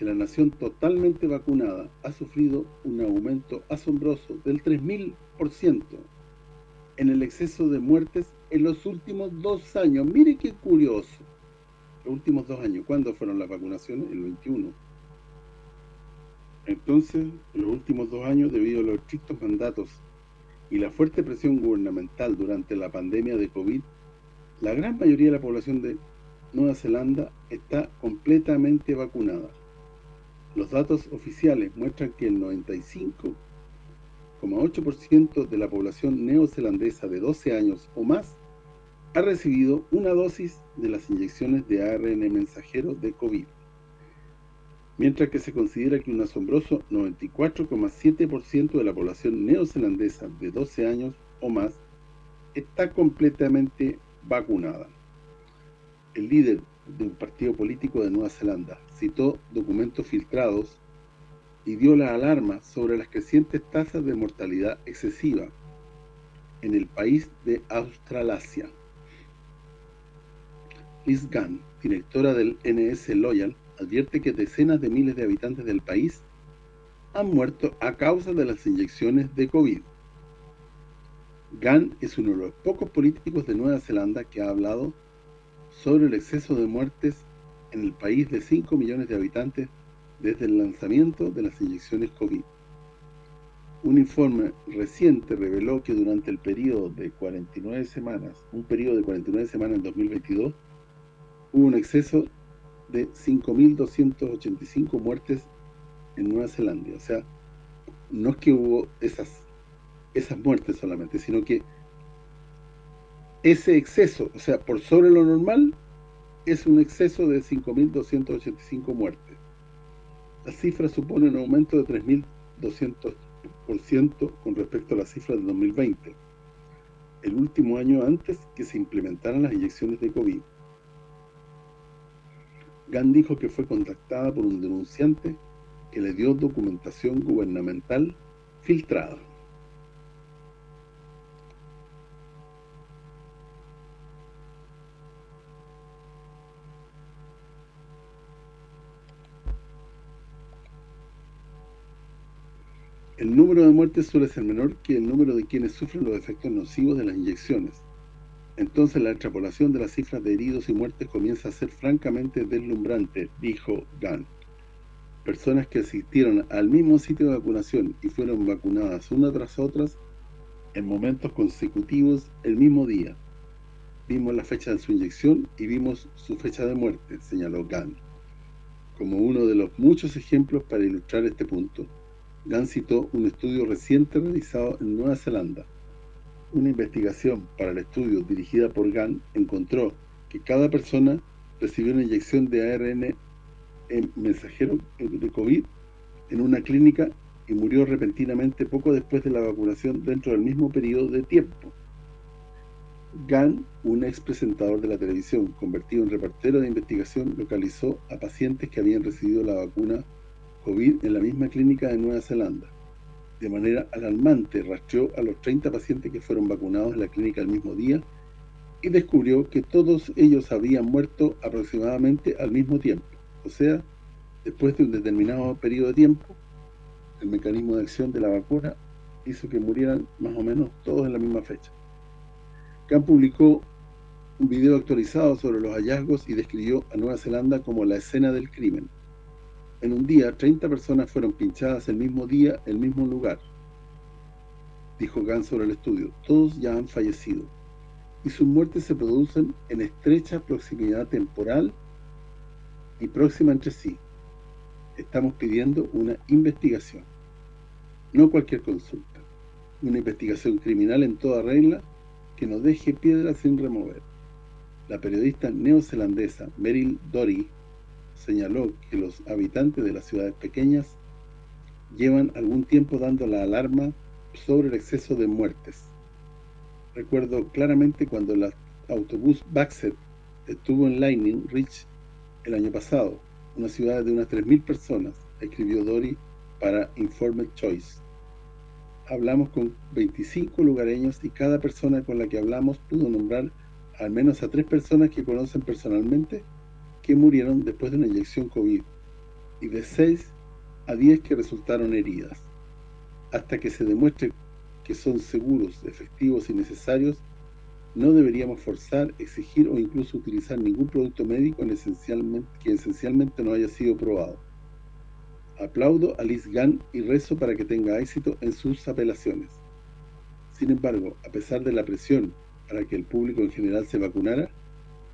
que la nación totalmente vacunada ha sufrido un aumento asombroso del 3.000% en el exceso de muertes en los últimos dos años. Mire qué curioso los últimos dos años. ¿Cuándo fueron las vacunaciones? El 21. Entonces, en los últimos dos años, debido a los estrictos mandatos y la fuerte presión gubernamental durante la pandemia de COVID, la gran mayoría de la población de Nueva Zelanda está completamente vacunada. Los datos oficiales muestran que el 95,8% de la población neozelandesa de 12 años o más ha recibido una dosis de las inyecciones de ARN mensajero de COVID, mientras que se considera que un asombroso 94,7% de la población neozelandesa de 12 años o más está completamente vacunada. El líder de un partido político de Nueva Zelanda citó documentos filtrados y dio la alarma sobre las crecientes tasas de mortalidad excesiva en el país de Australasia. Liz Gunn, directora del NS Loyal, advierte que decenas de miles de habitantes del país han muerto a causa de las inyecciones de COVID. Gunn es uno de los pocos políticos de Nueva Zelanda que ha hablado sobre el exceso de muertes en el país de 5 millones de habitantes desde el lanzamiento de las inyecciones COVID. Un informe reciente reveló que durante el periodo de 49 semanas, un periodo de 49 semanas en 2022, hubo un exceso de 5.285 muertes en Nueva Zelanda. O sea, no es que hubo esas esas muertes solamente, sino que ese exceso, o sea, por sobre lo normal, es un exceso de 5.285 muertes. La cifra supone un aumento de 3.200% con respecto a la cifra de 2020, el último año antes que se implementaran las inyecciones de COVID. Gan dijo que fue contactada por un denunciante que le dio documentación gubernamental filtrada. El número de muertes suele ser menor que el número de quienes sufren los efectos nocivos de las inyecciones. Entonces la extrapolación de las cifras de heridos y muertes comienza a ser francamente deslumbrante, dijo Gunn. Personas que asistieron al mismo sitio de vacunación y fueron vacunadas una tras otras en momentos consecutivos el mismo día. Vimos la fecha de su inyección y vimos su fecha de muerte, señaló Gunn. Como uno de los muchos ejemplos para ilustrar este punto, Gunn citó un estudio reciente realizado en Nueva Zelanda, una investigación para el estudio dirigida por Gunn encontró que cada persona recibió una inyección de ARN en mensajero de COVID en una clínica y murió repentinamente poco después de la vacunación dentro del mismo periodo de tiempo. Gunn, un ex presentador de la televisión convertido en reportero de investigación, localizó a pacientes que habían recibido la vacuna COVID en la misma clínica de Nueva Zelanda de manera alarmante rastreó a los 30 pacientes que fueron vacunados en la clínica el mismo día y descubrió que todos ellos habían muerto aproximadamente al mismo tiempo. O sea, después de un determinado periodo de tiempo, el mecanismo de acción de la vacuna hizo que murieran más o menos todos en la misma fecha. Khan publicó un video actualizado sobre los hallazgos y describió a Nueva Zelanda como la escena del crimen en un día 30 personas fueron pinchadas el mismo día, el mismo lugar. Dijo Gans sobre el estudio. Todos ya han fallecido. Y sus muertes se producen en estrecha proximidad temporal y próxima entre sí. Estamos pidiendo una investigación. No cualquier consulta. Una investigación criminal en toda regla que no deje piedra sin remover. La periodista neozelandesa Meryl Dory señaló que los habitantes de las ciudades pequeñas llevan algún tiempo dando la alarma sobre el exceso de muertes. Recuerdo claramente cuando el autobús Baxet estuvo en Lightning Ridge el año pasado, una ciudad de unas 3.000 personas, escribió Dory para Informed Choice. Hablamos con 25 lugareños y cada persona con la que hablamos pudo nombrar al menos a tres personas que conocen personalmente que murieron después de una inyección COVID y de 6 a 10 que resultaron heridas. Hasta que se demuestre que son seguros, efectivos y necesarios, no deberíamos forzar, exigir o incluso utilizar ningún producto médico esencialmente, que esencialmente no haya sido probado. Aplaudo a Liz Gunn y rezo para que tenga éxito en sus apelaciones. Sin embargo, a pesar de la presión para que el público en general se vacunara,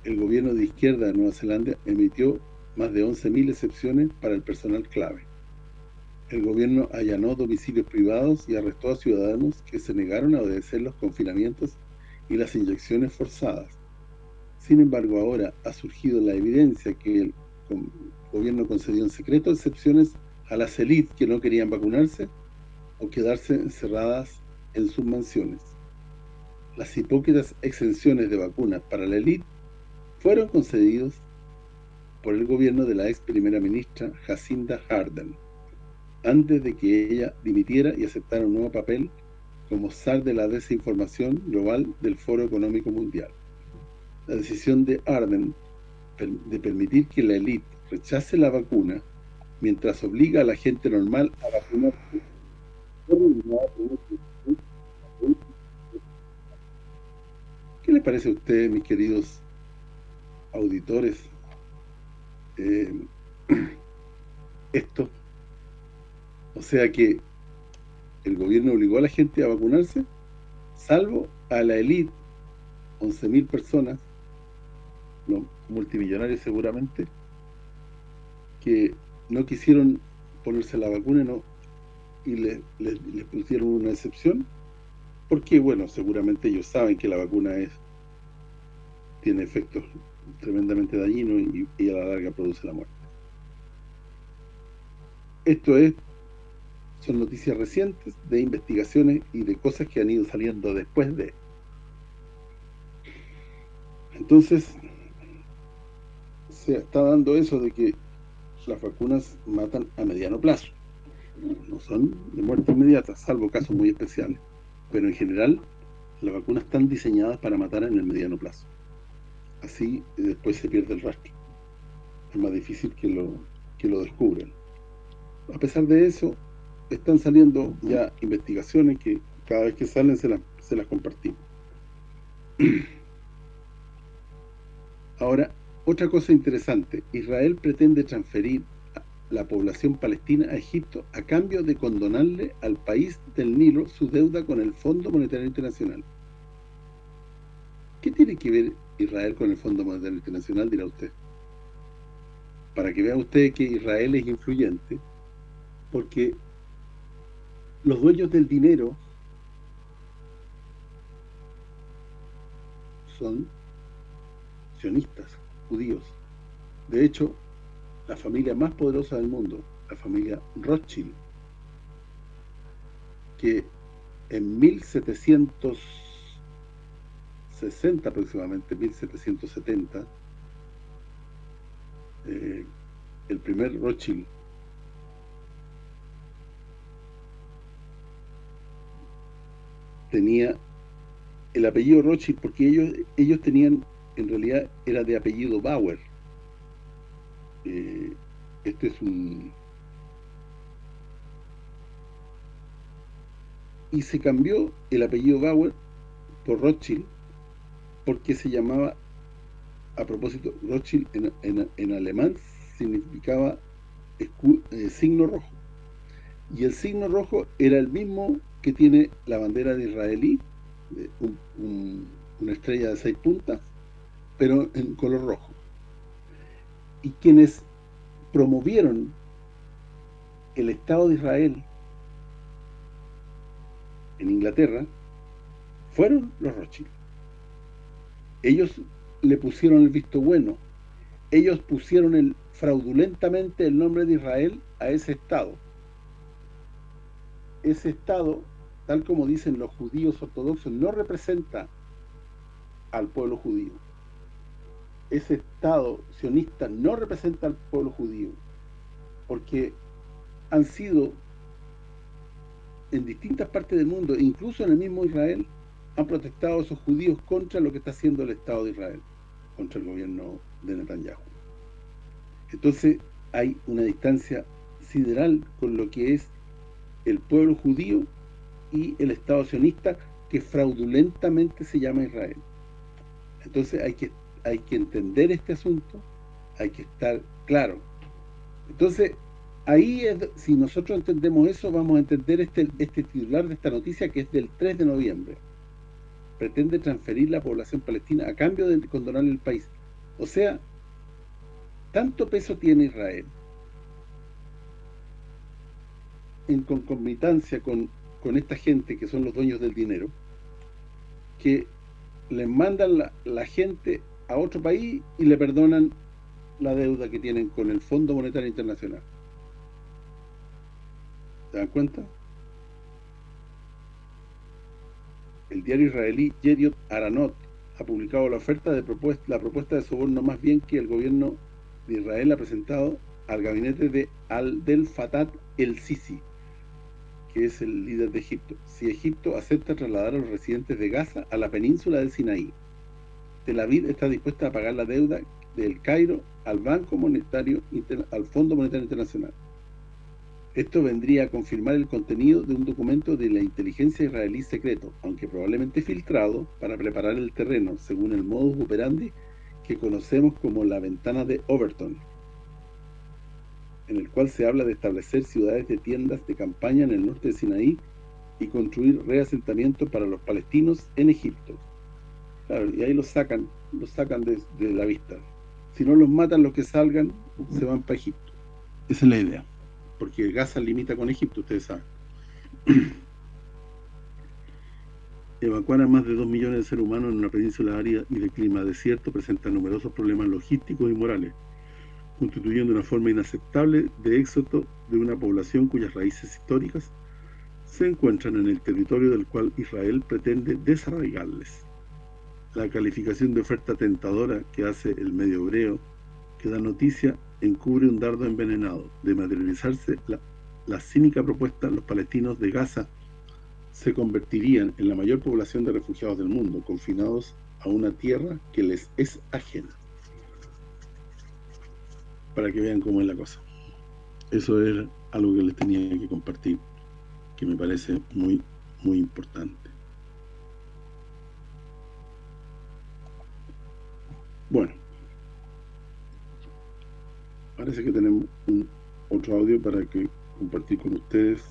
el gobierno de izquierda de Nueva Zelanda emitió más de 11.000 excepciones para el personal clave. El gobierno allanó domicilios privados y arrestó a ciudadanos que se negaron a obedecer los confinamientos y las inyecciones forzadas. Sin embargo, ahora ha surgido la evidencia que el gobierno concedió en secreto excepciones a las élites que no querían vacunarse o quedarse encerradas en sus mansiones. Las hipócritas exenciones de vacunas para la élite fueron concedidos por el gobierno de la ex primera ministra Jacinda Ardern, antes de que ella dimitiera y aceptara un nuevo papel como zar de la desinformación global del Foro Económico Mundial. La decisión de Ardern de permitir que la élite rechace la vacuna mientras obliga a la gente normal a vacunarse ¿Qué le parece a usted, mis queridos auditores eh, esto. O sea que el gobierno obligó a la gente a vacunarse salvo a la élite 11.000 personas no, multimillonarios seguramente que no quisieron ponerse la vacuna no y les pusieron una excepción porque bueno, seguramente ellos saben que la vacuna es tiene efectos tremendamente dañino y, a la larga produce la muerte. Esto es son noticias recientes de investigaciones y de cosas que han ido saliendo después de. Entonces, se está dando eso de que las vacunas matan a mediano plazo. No son de muerte inmediata, salvo casos muy especiales. Pero en general, las vacunas están diseñadas para matar en el mediano plazo así después se pierde el rastro. Es más difícil que lo, que lo descubran. A pesar de eso, están saliendo ya investigaciones que cada vez que salen se las, se las compartimos. Ahora, otra cosa interesante, Israel pretende transferir la población palestina a Egipto a cambio de condonarle al país del Nilo su deuda con el Fondo Monetario Internacional. ¿Qué tiene que ver Israel con el Fondo Monetario Internacional, dirá usted? Para que vea usted que Israel es influyente, porque los dueños del dinero son sionistas, judíos. De hecho, la familia más poderosa del mundo, la familia Rothschild, que en 1760 aproximadamente, 1770, eh, el primer Rothschild. Tenía el apellido Rothschild porque ellos ellos tenían en realidad era de apellido Bauer. Eh, este es un y se cambió el apellido Bauer por Rothschild porque se llamaba a propósito Rothschild en, alemán significaba eh, signo rojo y el signo rojo era el mismo que tiene la bandera de israelí una estrella de seis puntas pero en color rojo y quienes promovieron el Estado de Israel en Inglaterra fueron los Rothschild. Ellos le pusieron el visto bueno. Ellos pusieron el fraudulentamente el nombre de Israel a ese Estado. Ese Estado, tal como dicen los judíos ortodoxos, no representa al pueblo judío ese Estado sionista no representa al pueblo judío, porque han sido en distintas partes del mundo, incluso en el mismo Israel, han protestado esos judíos contra lo que está haciendo el Estado de Israel, contra el gobierno de Netanyahu. Entonces hay una distancia sideral con lo que es el pueblo judío y el Estado sionista que fraudulentamente se llama Israel. Entonces hay que hay que entender este asunto, hay que estar claro. Entonces, ahí si nosotros entendemos eso, vamos a entender este, este titular de esta noticia que es del 3 de noviembre. Pretende transferir la población palestina a cambio de condonar el país. O sea, tanto peso tiene Israel en concomitancia con, con esta gente que son los dueños del dinero, que les mandan la, gente a otro país y le perdonan la deuda que tienen con el Fondo Monetario Internacional. ¿Se dan cuenta? El diario israelí Yediot Aranot ha publicado la oferta de propuesta la propuesta de soborno más bien que el gobierno de Israel ha presentado al gabinete de Al-Del el-Sisi, que es el líder de Egipto, si Egipto acepta trasladar a los residentes de Gaza a la península del Sinaí. Tel Aviv está dispuesta a pagar la deuda del Cairo al Banco Monetario al Fondo Monetario Internacional. Esto vendría a confirmar el contenido de un documento de la inteligencia israelí secreto, aunque probablemente filtrado, para preparar el terreno, según el modus operandi que conocemos como la ventana de Overton, en el cual se habla de establecer ciudades de tiendas de campaña en el norte de Sinaí y construir reasentamientos para los palestinos en Egipto y ahí los sacan, los sacan de, la vista. Si no los matan, los que salgan se van para Egipto. Esa es la idea. Porque Gaza limita con Egipto, ustedes saben. Evacuar a más de 2 millones de seres humanos en una península árida y de clima desierto presenta numerosos problemas logísticos y morales, constituyendo una forma inaceptable de éxodo de una población cuyas raíces históricas se encuentran en el territorio del cual Israel pretende desarraigarles la calificación de oferta tentadora que hace el medio hebreo, que da noticia, encubre un dardo envenenado. De materializarse la, la cínica propuesta, los palestinos de Gaza se convertirían en la mayor población de refugiados del mundo, confinados a una tierra que les es ajena. Para que vean cómo es la cosa. Eso es algo que les tenía que compartir, que me parece muy, muy importante. Bueno, Parece que tenemos un otro audio para que compartir con ustedes.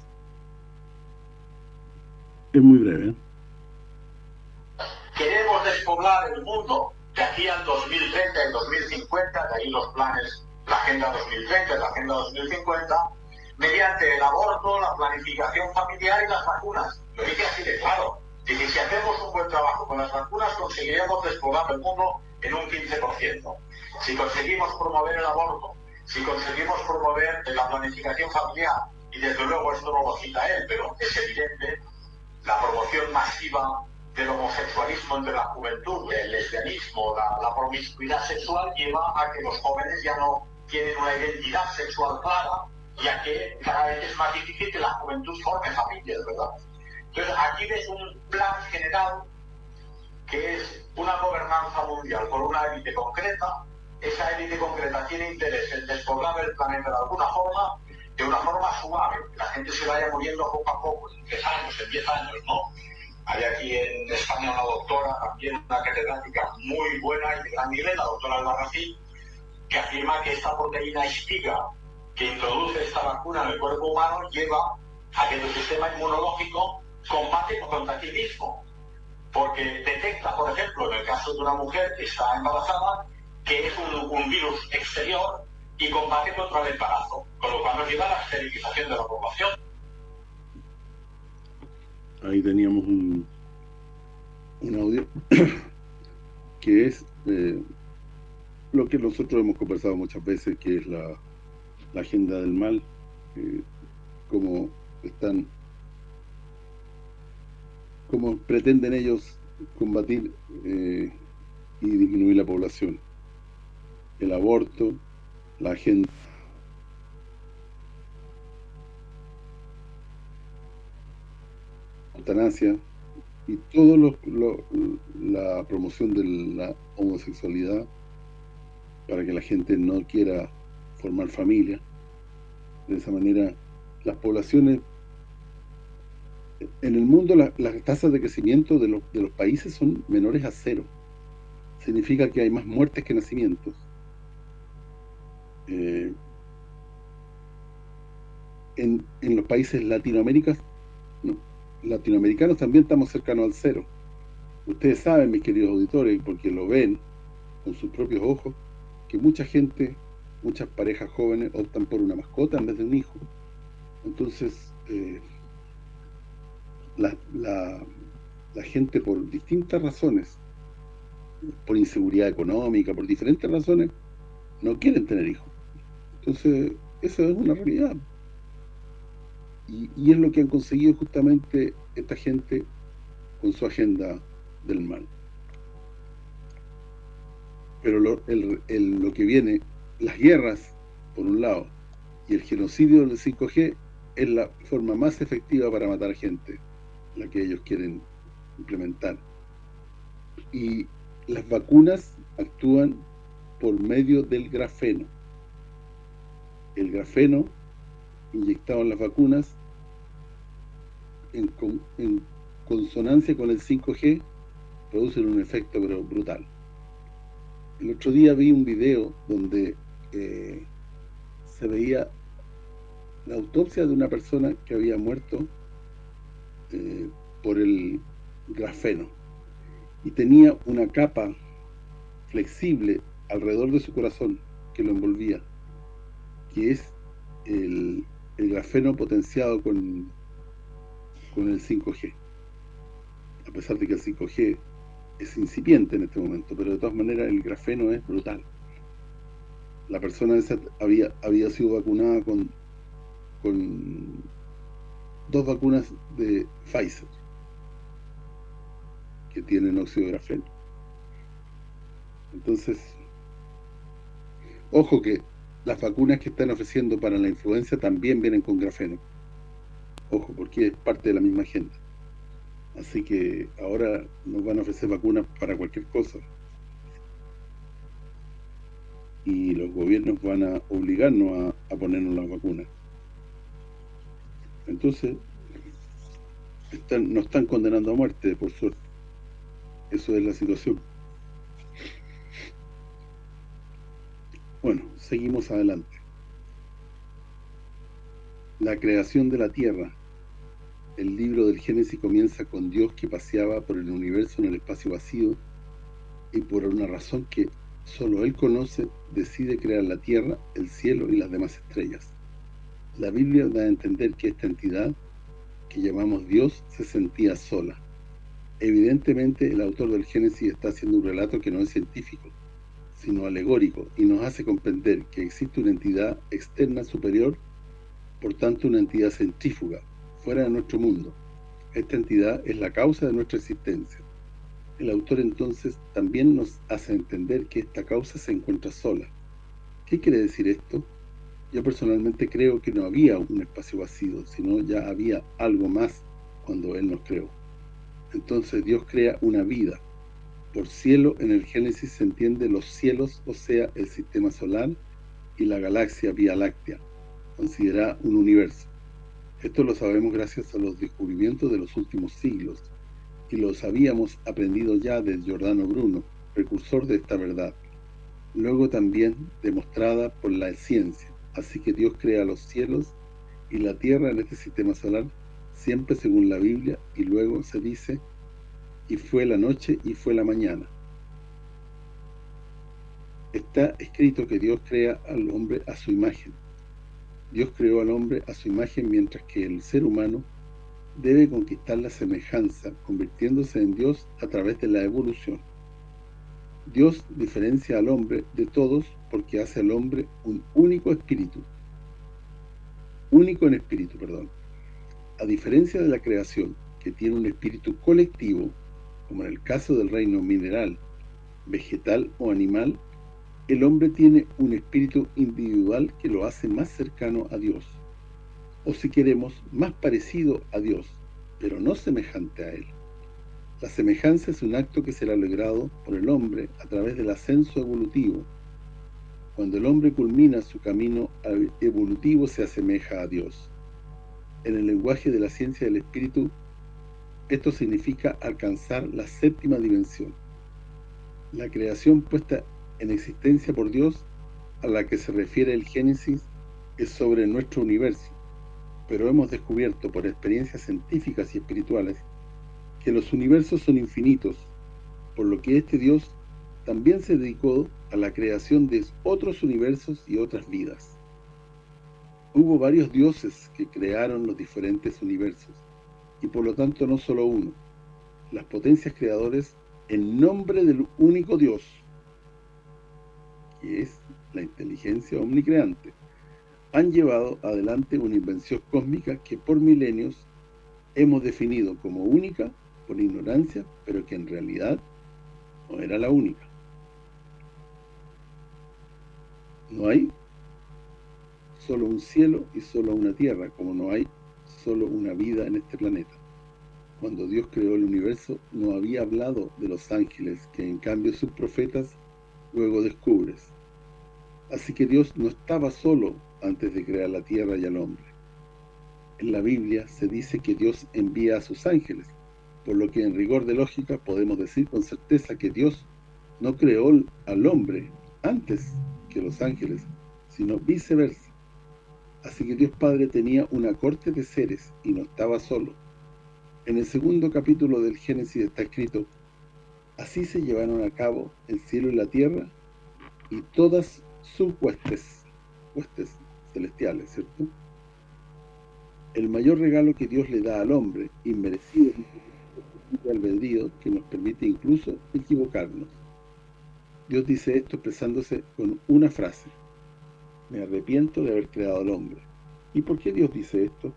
Es muy breve. ¿eh? Queremos despoblar el mundo de aquí al 2030 y 2050, de ahí los planes, la Agenda 2030 la Agenda 2050, mediante el aborto, la planificación familiar y las vacunas. Lo dije así de claro. Dice, si hacemos un buen trabajo con las vacunas, conseguiremos despoblar el mundo en un 15%. Si conseguimos promover el aborto, si conseguimos promover la planificación familiar, y desde luego esto no lo cita él, pero es evidente, la promoción masiva del homosexualismo entre la juventud, el lesbianismo, la, promiscuidad sexual lleva a que los jóvenes ya no tienen una identidad sexual clara y a que cada vez es más difícil que la juventud forme familias, ¿verdad? Entonces aquí ves un plan general que es una gobernanza mundial por una élite concreta esa élite concreta tiene interés en despoblar el planeta de alguna forma, de una forma suave, que la gente se vaya muriendo poco a poco, en 10 años, en 10 años, ¿no? Hay aquí en España una doctora, también una catedrática muy buena y de gran nivel, la doctora Albarracín, que afirma que esta proteína espiga que introduce esta vacuna en el cuerpo humano lleva a que el sistema inmunológico combate contra sí mismo. Porque detecta, por ejemplo, en el caso de una mujer que está embarazada, que es un, virus exterior y combate contra el embarazo, con lo cual nos lleva a la esterilización de la población. Ahí teníamos un, un audio que es eh, lo que nosotros hemos conversado muchas veces, que es la, agenda del mal, eh, como están, como pretenden ellos combatir eh, y disminuir la población el aborto, la agenda eutanasia y todo lo, la promoción de la homosexualidad para que la gente no quiera formar familia. De esa manera, las poblaciones... En el mundo las tasas de crecimiento de los, de los países son menores a cero. Significa que hay más muertes que nacimientos. Eh, en, los países latinoamericanos latinoamericanos también estamos cercanos al cero. Ustedes saben, mis queridos auditores, porque lo ven con sus propios ojos, que mucha gente, muchas parejas jóvenes optan por una mascota en vez de un hijo. Entonces, eh, la gente por distintas razones, por inseguridad económica, por diferentes razones, no quieren tener hijos. Entonces, esa es una realidad. Y, es lo que han conseguido justamente esta gente con su agenda del mal. Pero lo, lo que viene, las guerras, por un lado, y el genocidio del 5G es la forma más efectiva para matar gente, la que ellos quieren implementar. Y las vacunas actúan por medio del grafeno el grafeno inyectado en las vacunas en, consonancia con el 5G producen un efecto brutal. El otro día vi un video donde eh, se veía la autopsia de una persona que había muerto eh, por el grafeno y tenía una capa flexible alrededor de su corazón que lo envolvía que es el, grafeno potenciado con, con el 5G. A pesar de que el 5G es incipiente en este momento, pero de todas maneras el grafeno es brutal. La persona esa había, había sido vacunada con, con dos vacunas de Pfizer que tienen óxido de grafeno. Entonces, ojo que las vacunas que están ofreciendo para la influenza también vienen con grafeno. Ojo, porque es parte de la misma agenda. Así que ahora nos van a ofrecer vacunas para cualquier cosa. Y los gobiernos van a obligarnos a, ponernos las vacunas. Entonces, están, nos están condenando a muerte, por suerte. Eso es la situación. Bueno, seguimos adelante. La creación de la tierra. El libro del Génesis comienza con Dios que paseaba por el universo en el espacio vacío y por una razón que solo Él conoce, decide crear la tierra, el cielo y las demás estrellas. La Biblia da a entender que esta entidad, que llamamos Dios, se sentía sola. Evidentemente, el autor del Génesis está haciendo un relato que no es científico, sino alegórico, y nos hace comprender que existe una entidad externa superior, por tanto una entidad centrífuga, fuera de nuestro mundo. Esta entidad es la causa de nuestra existencia. El autor entonces también nos hace entender que esta causa se encuentra sola. ¿Qué quiere decir esto? Yo personalmente creo que no había un espacio vacío, sino ya había algo más cuando Él nos creó. Entonces Dios crea una vida. Por cielo en el Génesis se entiende los cielos, o sea, el sistema solar y la galaxia Vía Láctea, considera un universo. Esto lo sabemos gracias a los descubrimientos de los últimos siglos, y los habíamos aprendido ya de Giordano Bruno, precursor de esta verdad, luego también demostrada por la ciencia. Así que Dios crea los cielos y la tierra en este sistema solar, siempre según la Biblia, y luego se dice, y fue la noche y fue la mañana. Está escrito que Dios crea al hombre a su imagen. Dios creó al hombre a su imagen mientras que el ser humano debe conquistar la semejanza, convirtiéndose en Dios a través de la evolución. Dios diferencia al hombre de todos porque hace al hombre un único espíritu. Único en espíritu, perdón. A diferencia de la creación, que tiene un espíritu colectivo, como en el caso del reino mineral, vegetal o animal, el hombre tiene un espíritu individual que lo hace más cercano a Dios o si queremos, más parecido a Dios, pero no semejante a Él. La semejanza es un acto que será logrado por el hombre a través del ascenso evolutivo. Cuando el hombre culmina su camino evolutivo se asemeja a Dios. En el lenguaje de la ciencia del espíritu, esto significa alcanzar la séptima dimensión. La creación puesta en existencia por Dios, a la que se refiere el Génesis, es sobre nuestro universo pero hemos descubierto por experiencias científicas y espirituales que los universos son infinitos, por lo que este Dios también se dedicó a la creación de otros universos y otras vidas. Hubo varios dioses que crearon los diferentes universos, y por lo tanto no solo uno. Las potencias creadores en nombre del único Dios, que es la inteligencia omnicreante han llevado adelante una invención cósmica que por milenios hemos definido como única por ignorancia, pero que en realidad no era la única. No hay solo un cielo y solo una tierra, como no hay solo una vida en este planeta. Cuando Dios creó el universo, no había hablado de los ángeles, que en cambio sus profetas luego descubres. Así que Dios no estaba solo antes de crear la tierra y al hombre. En la Biblia se dice que Dios envía a sus ángeles, por lo que en rigor de lógica podemos decir con certeza que Dios no creó al hombre antes que los ángeles, sino viceversa. Así que Dios Padre tenía una corte de seres y no estaba solo. En el segundo capítulo del Génesis está escrito, Así se llevaron a cabo el cielo y la tierra y todas sus huestes, huestes celestiales, ¿cierto? El mayor regalo que Dios le da al hombre, inmerecido el albedrío, que nos permite incluso equivocarnos. Dios dice esto expresándose con una frase. Me arrepiento de haber creado al hombre. ¿Y por qué Dios dice esto?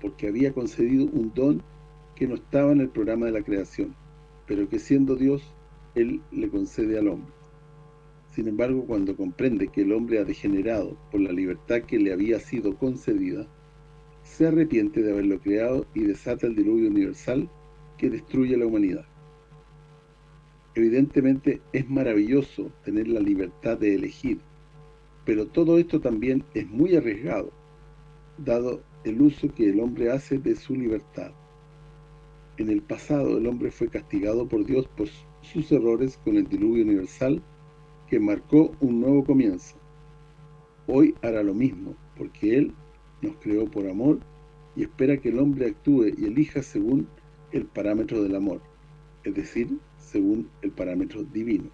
Porque había concedido un don que no estaba en el programa de la creación, pero que siendo Dios, Él le concede al hombre. Sin embargo, cuando comprende que el hombre ha degenerado por la libertad que le había sido concedida, se arrepiente de haberlo creado y desata el diluvio universal que destruye la humanidad. Evidentemente es maravilloso tener la libertad de elegir, pero todo esto también es muy arriesgado, dado el uso que el hombre hace de su libertad. En el pasado el hombre fue castigado por Dios por sus errores con el diluvio universal que marcó un nuevo comienzo. Hoy hará lo mismo, porque Él nos creó por amor y espera que el hombre actúe y elija según el parámetro del amor, es decir, según el parámetro divino.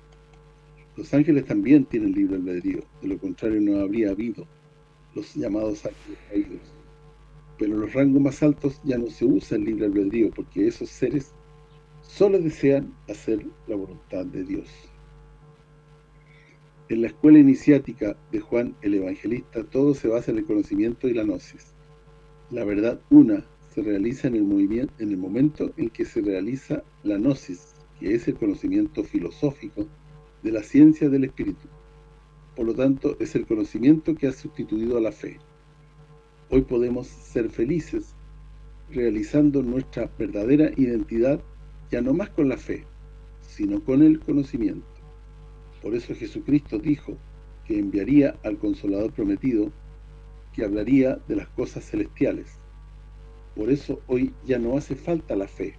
Los ángeles también tienen libre albedrío, de lo contrario no habría habido los llamados ángeles caídos. Pero los rangos más altos ya no se usa el libre albedrío, porque esos seres solo desean hacer la voluntad de Dios. En la escuela iniciática de Juan el Evangelista todo se basa en el conocimiento y la gnosis. La verdad una se realiza en el movimiento en el momento en que se realiza la gnosis, que es el conocimiento filosófico de la ciencia del espíritu. Por lo tanto, es el conocimiento que ha sustituido a la fe. Hoy podemos ser felices realizando nuestra verdadera identidad ya no más con la fe, sino con el conocimiento. Por eso Jesucristo dijo que enviaría al Consolador prometido que hablaría de las cosas celestiales. Por eso hoy ya no hace falta la fe,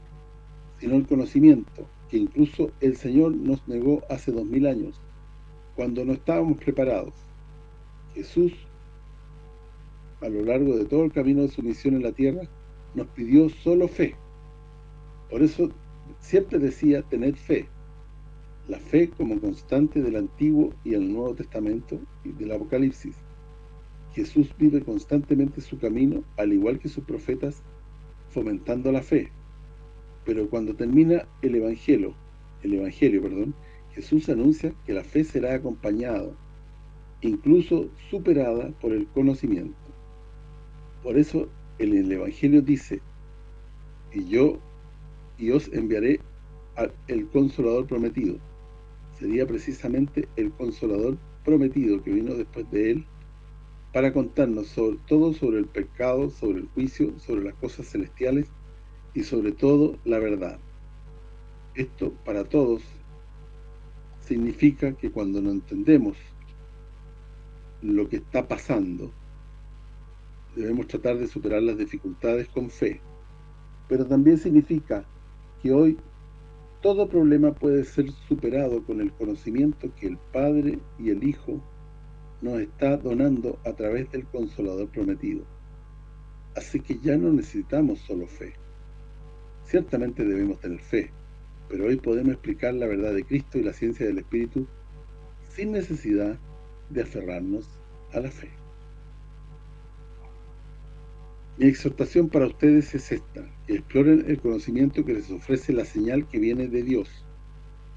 sino el conocimiento, que incluso el Señor nos negó hace dos mil años, cuando no estábamos preparados. Jesús, a lo largo de todo el camino de su misión en la tierra, nos pidió solo fe. Por eso siempre decía tener fe, la fe como constante del Antiguo y el Nuevo Testamento y del Apocalipsis. Jesús vive constantemente su camino, al igual que sus profetas, fomentando la fe. Pero cuando termina el Evangelio, el Evangelio, perdón, Jesús anuncia que la fe será acompañada, incluso superada por el conocimiento. Por eso en el Evangelio dice, y yo y os enviaré al el Consolador prometido, sería precisamente el Consolador prometido que vino después de él para contarnos sobre todo sobre el pecado, sobre el juicio, sobre las cosas celestiales y sobre todo la verdad. Esto para todos significa que cuando no entendemos lo que está pasando, debemos tratar de superar las dificultades con fe. Pero también significa que hoy todo problema puede ser superado con el conocimiento que el Padre y el Hijo nos está donando a través del Consolador prometido. Así que ya no necesitamos solo fe. Ciertamente debemos tener fe, pero hoy podemos explicar la verdad de Cristo y la ciencia del Espíritu sin necesidad de aferrarnos a la fe. Mi exhortación para ustedes es esta, que exploren el conocimiento que les ofrece la señal que viene de Dios,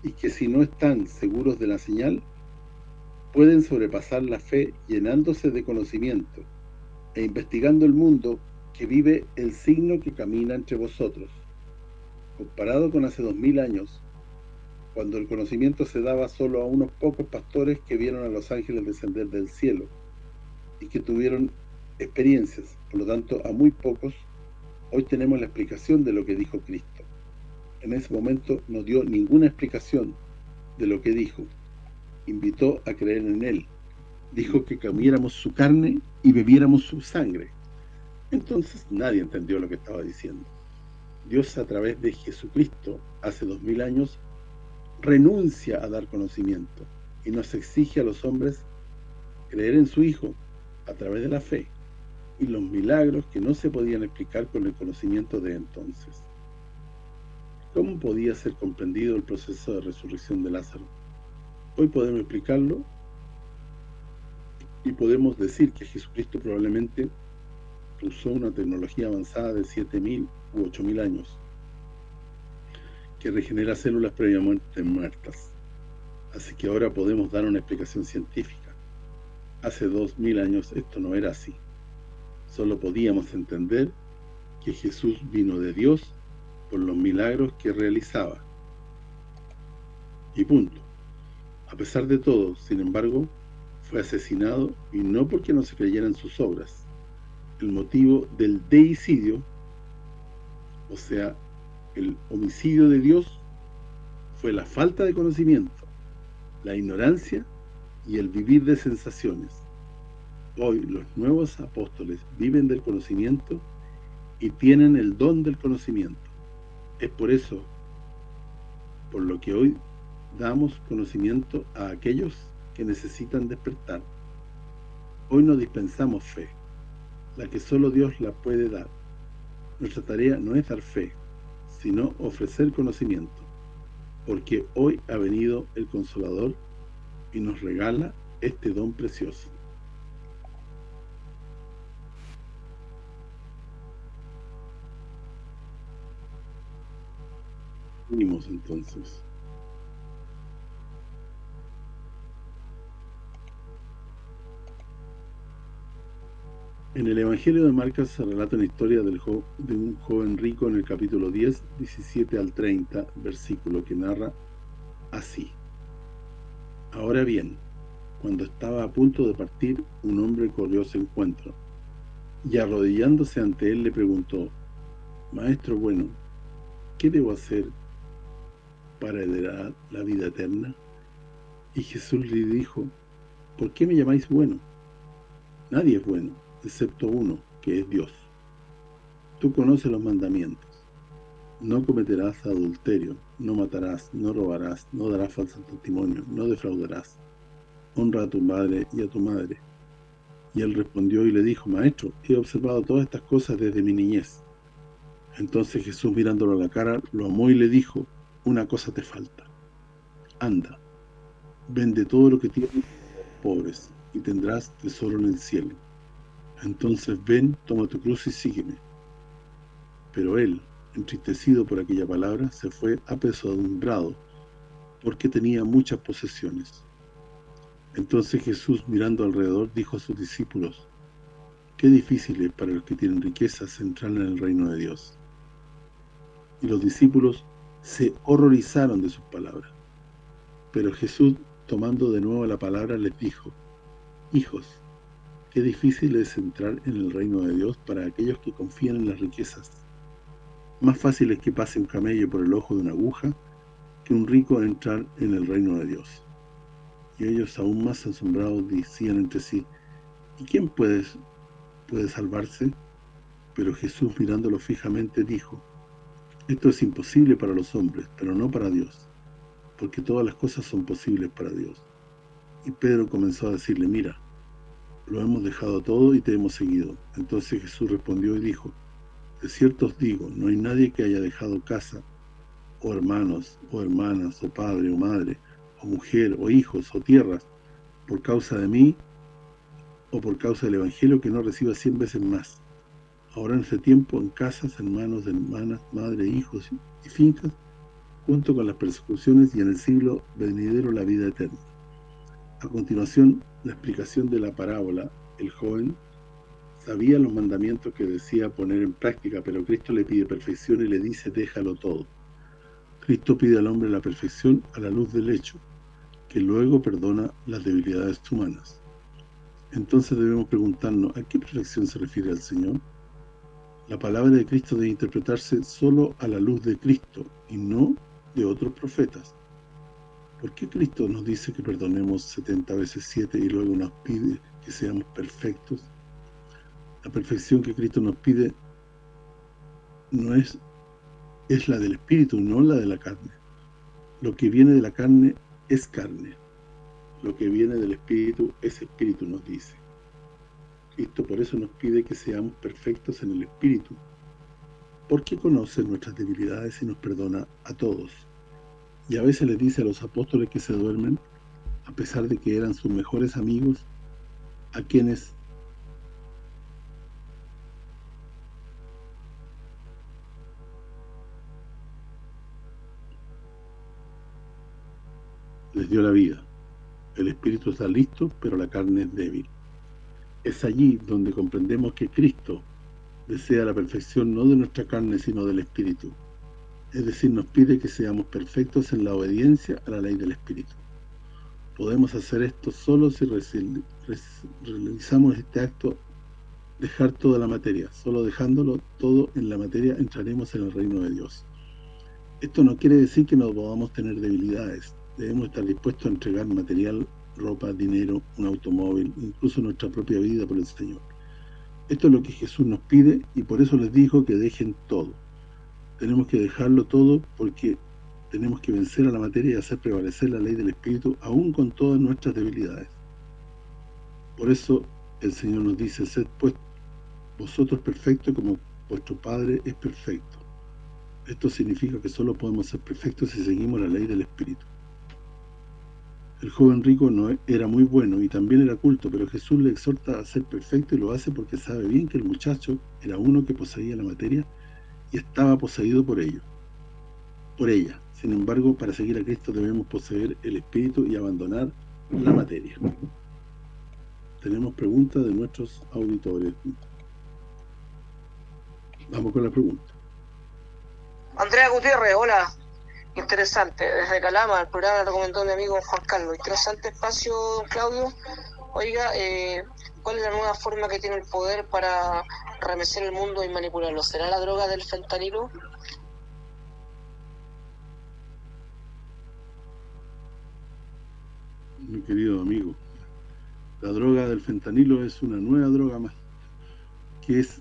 y que si no están seguros de la señal, pueden sobrepasar la fe llenándose de conocimiento e investigando el mundo que vive el signo que camina entre vosotros. Comparado con hace dos mil años, cuando el conocimiento se daba solo a unos pocos pastores que vieron a los ángeles descender del cielo y que tuvieron experiencias, por lo tanto a muy pocos, hoy tenemos la explicación de lo que dijo Cristo. En ese momento no dio ninguna explicación de lo que dijo. Invitó a creer en Él. Dijo que comiéramos su carne y bebiéramos su sangre. Entonces nadie entendió lo que estaba diciendo. Dios a través de Jesucristo, hace dos mil años, renuncia a dar conocimiento y nos exige a los hombres creer en su Hijo a través de la fe y los milagros que no se podían explicar con el conocimiento de entonces. ¿Cómo podía ser comprendido el proceso de resurrección de Lázaro? Hoy podemos explicarlo y podemos decir que Jesucristo probablemente usó una tecnología avanzada de 7.000 u 8.000 años que regenera células previamente muertas. Así que ahora podemos dar una explicación científica. Hace 2.000 años esto no era así. Solo podíamos entender que Jesús vino de Dios por los milagros que realizaba. Y punto. A pesar de todo, sin embargo, fue asesinado y no porque no se creyeran sus obras. El motivo del deicidio, o sea, el homicidio de Dios, fue la falta de conocimiento, la ignorancia y el vivir de sensaciones. Hoy los nuevos apóstoles viven del conocimiento y tienen el don del conocimiento. Es por eso, por lo que hoy damos conocimiento a aquellos que necesitan despertar. Hoy no dispensamos fe, la que solo Dios la puede dar. Nuestra tarea no es dar fe, sino ofrecer conocimiento, porque hoy ha venido el Consolador y nos regala este don precioso. Vimos entonces. En el Evangelio de Marcos se relata la historia de un joven rico en el capítulo 10, 17 al 30, versículo que narra así. Ahora bien, cuando estaba a punto de partir, un hombre corrió a su encuentro, y arrodillándose ante él le preguntó, Maestro bueno, ¿qué debo hacer para heredar la vida eterna? Y Jesús le dijo, ¿por qué me llamáis bueno? Nadie es bueno, excepto uno, que es Dios. Tú conoces los mandamientos. No cometerás adulterio, no matarás, no robarás, no darás falso testimonio, no defraudarás. Honra a tu madre y a tu madre. Y él respondió y le dijo, Maestro, he observado todas estas cosas desde mi niñez. Entonces Jesús mirándolo a la cara, lo amó y le dijo, una cosa te falta. Anda, vende todo lo que tienes, pobres, y tendrás tesoro en el cielo entonces ven, toma tu cruz y sígueme. Pero él, entristecido por aquella palabra, se fue apesadumbrado, porque tenía muchas posesiones. Entonces Jesús, mirando alrededor, dijo a sus discípulos, Qué difícil es para los que tienen riquezas entrar en el reino de Dios. Y los discípulos se horrorizaron de sus palabras. Pero Jesús, tomando de nuevo la palabra, les dijo, Hijos, Qué difícil es entrar en el reino de Dios para aquellos que confían en las riquezas. Más fácil es que pase un camello por el ojo de una aguja que un rico entrar en el reino de Dios. Y ellos aún más asombrados decían entre sí, ¿y quién puede, puede salvarse? Pero Jesús mirándolo fijamente dijo, esto es imposible para los hombres, pero no para Dios, porque todas las cosas son posibles para Dios. Y Pedro comenzó a decirle, mira, lo hemos dejado todo y te hemos seguido. Entonces Jesús respondió y dijo, de cierto os digo, no hay nadie que haya dejado casa, o hermanos, o hermanas, o padre, o madre, o mujer, o hijos, o tierras, por causa de mí, o por causa del Evangelio, que no reciba cien veces más. Ahora en este tiempo, en casas, hermanos, hermanas, madre, hijos y fincas, junto con las persecuciones y en el siglo venidero la vida eterna. A continuación, la explicación de la parábola, el joven sabía los mandamientos que decía poner en práctica, pero Cristo le pide perfección y le dice, déjalo todo. Cristo pide al hombre la perfección a la luz del hecho, que luego perdona las debilidades humanas. Entonces debemos preguntarnos, ¿a qué perfección se refiere el Señor? La palabra de Cristo debe interpretarse solo a la luz de Cristo y no de otros profetas. ¿Por qué Cristo nos dice que perdonemos 70 veces 7 y luego nos pide que seamos perfectos? La perfección que Cristo nos pide no es es la del espíritu, no la de la carne. Lo que viene de la carne es carne. Lo que viene del espíritu es espíritu, nos dice. Cristo por eso nos pide que seamos perfectos en el espíritu, porque conoce nuestras debilidades y nos perdona a todos. Y a veces les dice a los apóstoles que se duermen, a pesar de que eran sus mejores amigos, a quienes les dio la vida. El espíritu está listo, pero la carne es débil. Es allí donde comprendemos que Cristo desea la perfección no de nuestra carne, sino del espíritu es decir, nos pide que seamos perfectos en la obediencia a la ley del Espíritu. Podemos hacer esto solo si realizamos este acto, dejar toda la materia. Solo dejándolo todo en la materia entraremos en el reino de Dios. Esto no quiere decir que no podamos tener debilidades. Debemos estar dispuestos a entregar material, ropa, dinero, un automóvil, incluso nuestra propia vida por el Señor. Esto es lo que Jesús nos pide y por eso les dijo que dejen todo tenemos que dejarlo todo porque tenemos que vencer a la materia y hacer prevalecer la ley del Espíritu aún con todas nuestras debilidades. Por eso el Señor nos dice, sed pues vosotros perfectos como vuestro Padre es perfecto. Esto significa que solo podemos ser perfectos si seguimos la ley del Espíritu. El joven rico no era muy bueno y también era culto, pero Jesús le exhorta a ser perfecto y lo hace porque sabe bien que el muchacho era uno que poseía la materia y estaba poseído por ello, por ella. Sin embargo, para seguir a Cristo debemos poseer el Espíritu y abandonar la materia. Tenemos preguntas de nuestros auditores. Vamos con la pregunta. Andrea Gutiérrez, hola. Interesante. Desde Calama, el programa recomendó mi amigo Juan Carlos. Interesante espacio, don Claudio. Oiga, eh, ¿cuál es la nueva forma que tiene el poder para remecer el mundo y manipularlo? ¿Será la droga del fentanilo? Mi querido amigo, la droga del fentanilo es una nueva droga más, que es,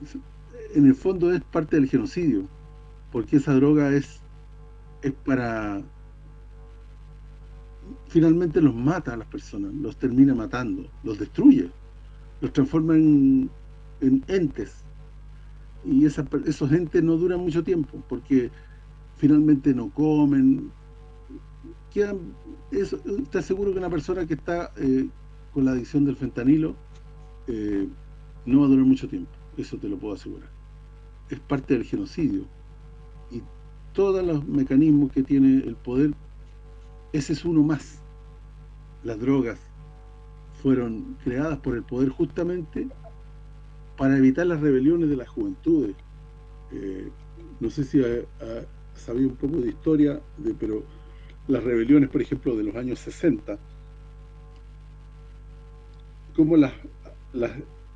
en el fondo es parte del genocidio, porque esa droga es, es para finalmente los mata a las personas, los termina matando, los destruye, los transforma en, entes. Y esos entes no duran mucho tiempo, porque finalmente no comen. Quedan, eso, te aseguro que una persona que está eh, con la adicción del fentanilo eh, no va a durar mucho tiempo, eso te lo puedo asegurar. Es parte del genocidio. Y todos los mecanismos que tiene el poder, ese es uno más las drogas fueron creadas por el poder justamente para evitar las rebeliones de las juventudes. Eh, no sé si sabido un poco de historia, pero las rebeliones, por ejemplo, de los años 60, ¿cómo las, las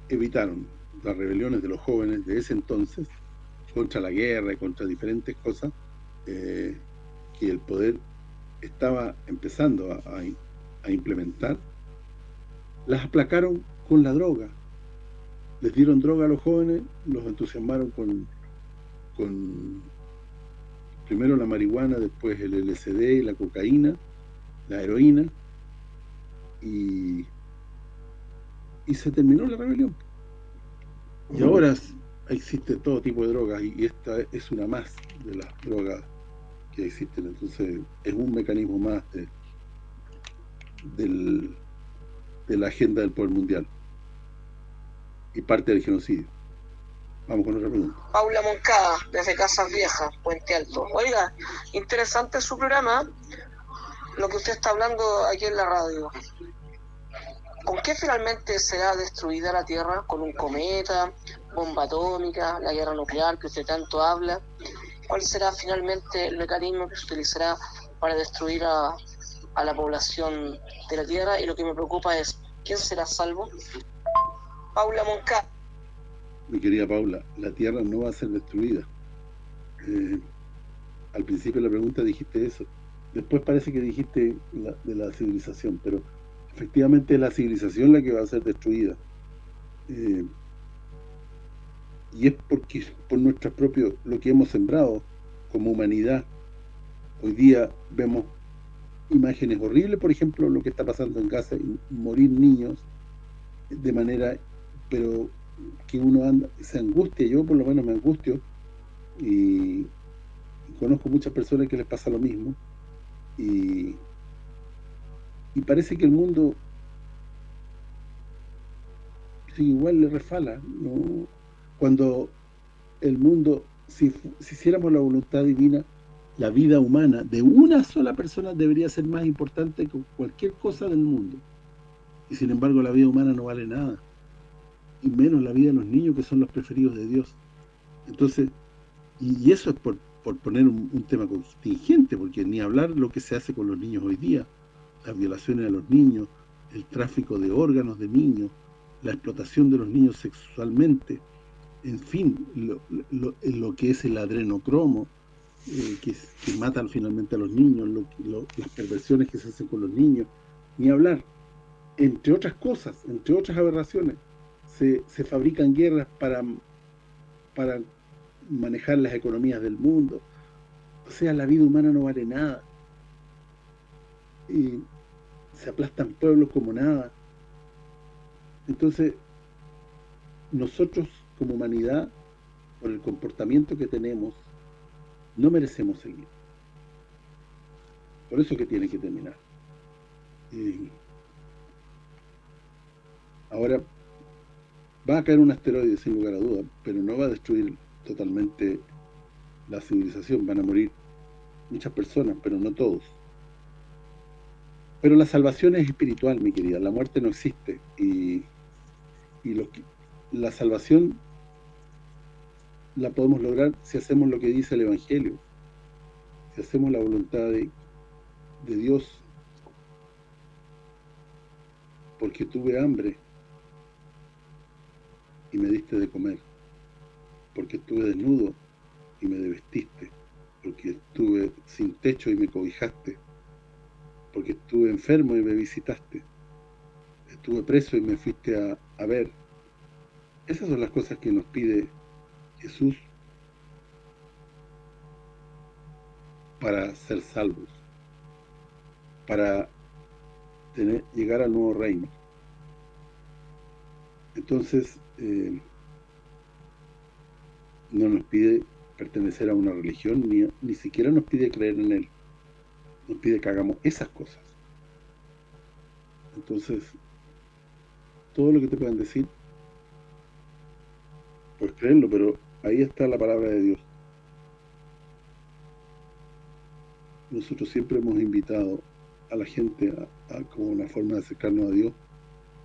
evitaron? Las rebeliones de los jóvenes de ese entonces, contra la guerra y contra diferentes cosas, eh, que el poder estaba empezando a, a implementar, las aplacaron con la droga. Les dieron droga a los jóvenes, los entusiasmaron con, con primero la marihuana, después el LSD y la cocaína, la heroína, y, y se terminó la rebelión. Y ahora existe todo tipo de drogas, y esta es una más de las drogas que existen. Entonces es un mecanismo más de, del, de la agenda del poder mundial y parte del genocidio. Vamos con otra pregunta. Paula Moncada, desde Casas Viejas, Puente Alto. Oiga, interesante su programa, lo que usted está hablando aquí en la radio. ¿Con qué finalmente será destruida la Tierra? ¿Con un cometa, bomba atómica, la guerra nuclear que usted tanto habla? ¿Cuál será finalmente el mecanismo que se utilizará para destruir a, la población de la tierra y lo que me preocupa es ¿quién será salvo? Paula Monca. Mi querida Paula, la tierra no va a ser destruida. Eh, al principio de la pregunta dijiste eso. Después parece que dijiste de la civilización, pero efectivamente es la civilización la que va a ser destruida. Eh, y es porque por nuestro propio, lo que hemos sembrado como humanidad. Hoy día vemos imágenes horribles, por ejemplo, lo que está pasando en Gaza, morir niños de manera, pero que uno anda, se angustia, yo por lo menos me angustio, y, conozco muchas personas que les pasa lo mismo, y, y parece que el mundo igual le refala, ¿no? Cuando el mundo, si, si hiciéramos la voluntad divina, la vida humana de una sola persona debería ser más importante que cualquier cosa del mundo. Y sin embargo la vida humana no vale nada. Y menos la vida de los niños que son los preferidos de Dios. Entonces, y, eso es por, poner un, tema contingente, porque ni hablar lo que se hace con los niños hoy día, las violaciones a los niños, el tráfico de órganos de niños, la explotación de los niños sexualmente, en fin, lo, lo que es el adrenocromo, eh, que, matan finalmente a los niños, las perversiones que se hacen con los niños, ni hablar. Entre otras cosas, entre otras aberraciones, se, fabrican guerras para, para manejar las economías del mundo. O sea, la vida humana no vale nada. Y se aplastan pueblos como nada. Entonces, nosotros como humanidad, por el comportamiento que tenemos, no merecemos seguir. Por eso que tiene que terminar. ahora, va a caer un asteroide sin lugar a dudas, pero no va a destruir totalmente la civilización, van a morir muchas personas, pero no todos. Pero la salvación es espiritual, mi querida, la muerte no existe y, y la salvación la podemos lograr si hacemos lo que dice el Evangelio, si hacemos la voluntad de, de Dios, porque tuve hambre y me diste de comer, porque estuve desnudo y me vestiste, porque estuve sin techo y me cobijaste, porque estuve enfermo y me visitaste, estuve preso y me fuiste a, a ver. Esas son las cosas que nos pide Jesús para ser salvos, para llegar al nuevo reino. Entonces, eh, no nos pide pertenecer a una religión, ni, ni siquiera nos pide creer en Él. Nos pide que hagamos esas cosas. Entonces, todo lo que te puedan decir, pues creerlo, pero ahí está la palabra de Dios. Nosotros siempre hemos invitado a la gente a, como una forma de acercarnos a Dios,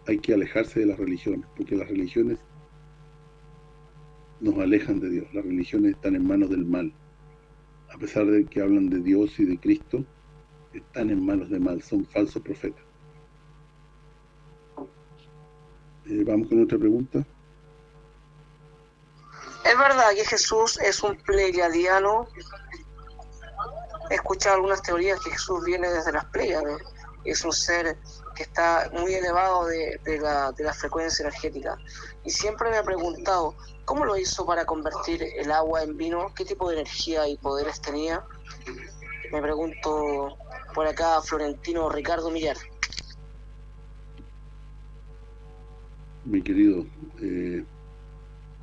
hay que alejarse de las religiones, porque las religiones nos alejan de Dios. Las religiones están en manos del mal. A pesar de que hablan de Dios y de Cristo, están en manos de mal, son falsos profetas. Eh, vamos con otra pregunta. ¿Es verdad que Jesús es un pleiadiano? He escuchado algunas teorías que Jesús viene desde las Pleiades. Es un ser que está muy elevado de, de, la, de frecuencia energética. Y siempre me ha preguntado, ¿Cómo lo hizo para convertir el agua en vino? ¿Qué tipo de energía y poderes tenía? Me pregunto por acá Florentino Ricardo Millar. Mi querido, eh,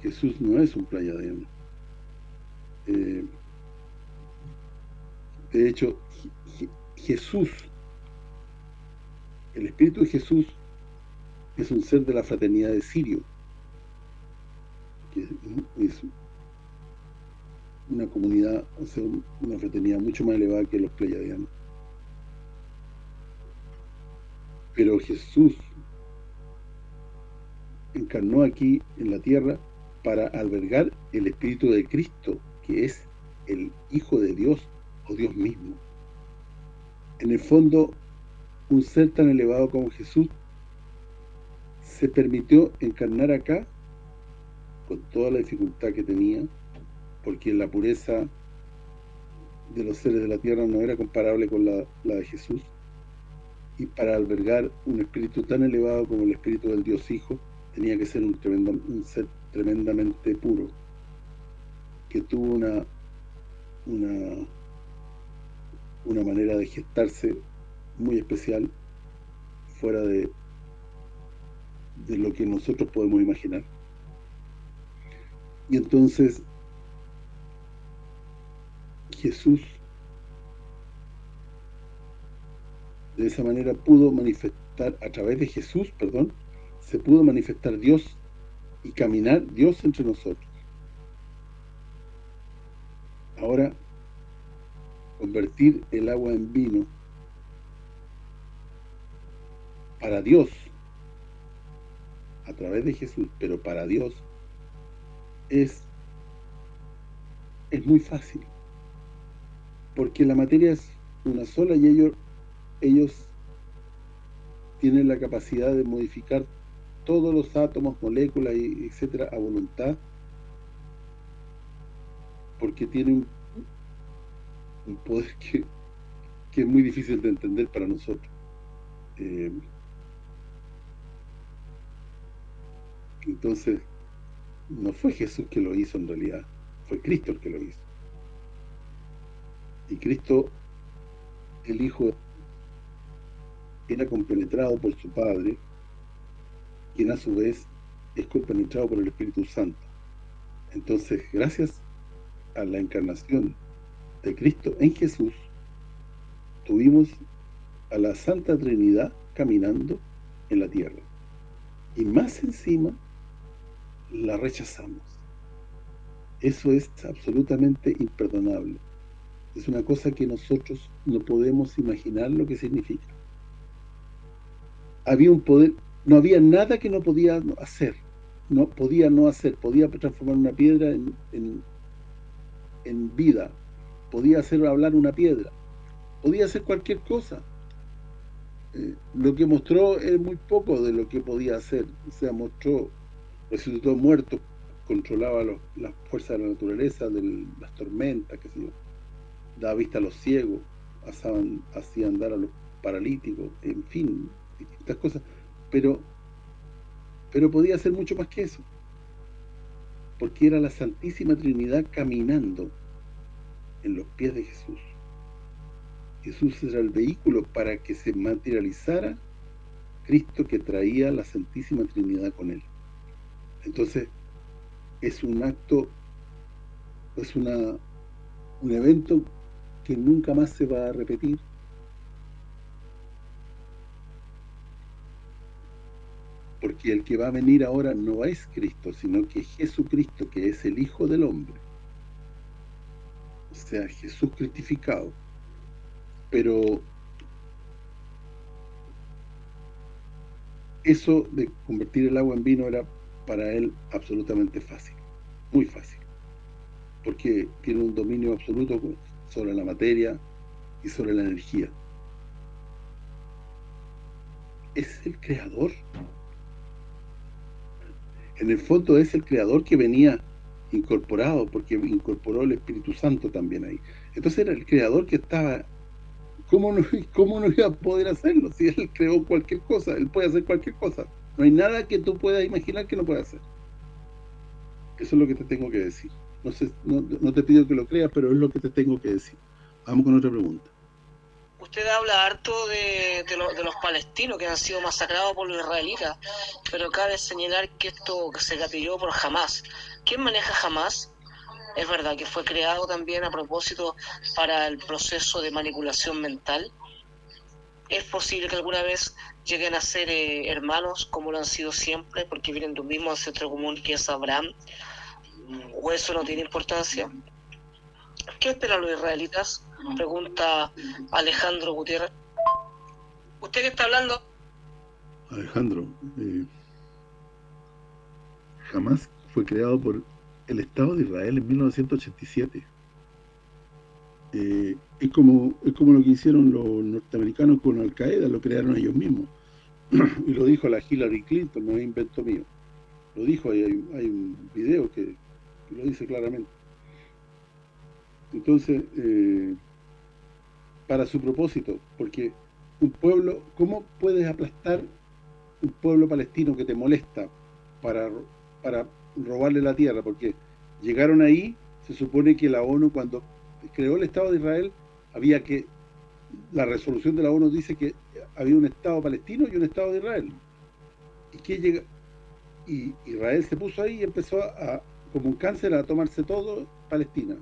Jesús no es un playadiano. Eh, de hecho, Jesús, el Espíritu de Jesús, es un ser de la fraternidad de Sirio es una comunidad, o sea, una fraternidad mucho más elevada que los pleiadianos. Pero Jesús encarnó aquí en la tierra para albergar el Espíritu de Cristo, que es el Hijo de Dios o Dios mismo. En el fondo, un ser tan elevado como Jesús se permitió encarnar acá con toda la dificultad que tenía, porque la pureza de los seres de la tierra no era comparable con la, de Jesús, y para albergar un espíritu tan elevado como el espíritu del Dios Hijo, tenía que ser un, tremendo, ser tremendamente puro, que tuvo una, una, una manera de gestarse muy especial, fuera de, de lo que nosotros podemos imaginar. Y entonces Jesús de esa manera pudo manifestar, a través de Jesús, perdón, se pudo manifestar Dios y caminar Dios entre nosotros. Ahora, convertir el agua en vino para Dios, a través de Jesús, pero para Dios, es, es muy fácil. Porque la materia es una sola y ellos, ellos tienen la capacidad de modificar todos los átomos, moléculas, etcétera, a voluntad, porque tienen un, poder que, que, es muy difícil de entender para nosotros. Eh, entonces, no fue Jesús que lo hizo en realidad, fue Cristo el que lo hizo. Y Cristo, el Hijo, era compenetrado por su Padre, quien a su vez es compenetrado por el Espíritu Santo. Entonces, gracias a la encarnación de Cristo en Jesús, tuvimos a la Santa Trinidad caminando en la tierra. Y más encima, la rechazamos. Eso es absolutamente imperdonable. Es una cosa que nosotros no podemos imaginar lo que significa. Había un poder, no había nada que no podía hacer, no podía no hacer, podía transformar una piedra en, en, vida, podía hacer hablar una piedra, podía hacer cualquier cosa. Eh, lo que mostró es muy poco de lo que podía hacer, o sea, mostró, resucitó muerto, controlaba las fuerzas de la naturaleza, de las tormentas, que se daba vista a los ciegos, hacía andar a los paralíticos, en fin, distintas cosas, pero pero podía hacer mucho más que eso. Porque era la Santísima Trinidad caminando en los pies de Jesús. Jesús era el vehículo para que se materializara Cristo que traía la Santísima Trinidad con él. Entonces, es un acto, es una un evento que nunca más se va a repetir, porque el que va a venir ahora no es Cristo, sino que Jesucristo, que es el Hijo del Hombre. O sea, Jesús cristificado. Pero eso de convertir el agua en vino era para él absolutamente fácil, muy fácil, porque tiene un dominio absoluto sobre la materia y sobre la energía. Es el creador en el fondo es el creador que venía incorporado, porque incorporó el Espíritu Santo también ahí. Entonces era el creador que estaba... ¿Cómo no, ¿Cómo no iba a poder hacerlo? Si él creó cualquier cosa, él puede hacer cualquier cosa. No hay nada que tú puedas imaginar que no pueda hacer. Eso es lo que te tengo que decir. No, sé, no, no te pido que lo creas, pero es lo que te tengo que decir. Vamos con otra pregunta usted habla harto de, de, los palestinos que han sido masacrados por los israelitas, pero cabe señalar que esto se gatilló por Hamas. ¿Quién maneja Hamas? Es verdad que fue creado también a propósito para el proceso de manipulación mental. ¿Es posible que alguna vez lleguen a ser eh, hermanos como lo han sido siempre porque vienen de un mismo ancestro común que es Abraham? ¿O eso no tiene importancia? ¿Qué esperan los israelitas? Pregunta Alejandro Gutiérrez. ¿Usted qué está hablando? Alejandro, eh, jamás fue creado por el Estado de Israel en 1987. Eh, es como es como lo que hicieron los norteamericanos con Al-Qaeda, lo crearon ellos mismos. y lo dijo la Hillary Clinton, no es invento mío. Lo dijo, hay, hay un video que lo dice claramente. Entonces, eh, para su propósito, porque un pueblo, ¿cómo puedes aplastar un pueblo palestino que te molesta para, para robarle la tierra? Porque llegaron ahí, se supone que la ONU cuando creó el Estado de Israel, había que, la resolución de la ONU dice que había un Estado palestino y un Estado de Israel. Y que llega y Israel se puso ahí y empezó a, como un cáncer, a tomarse todo Palestina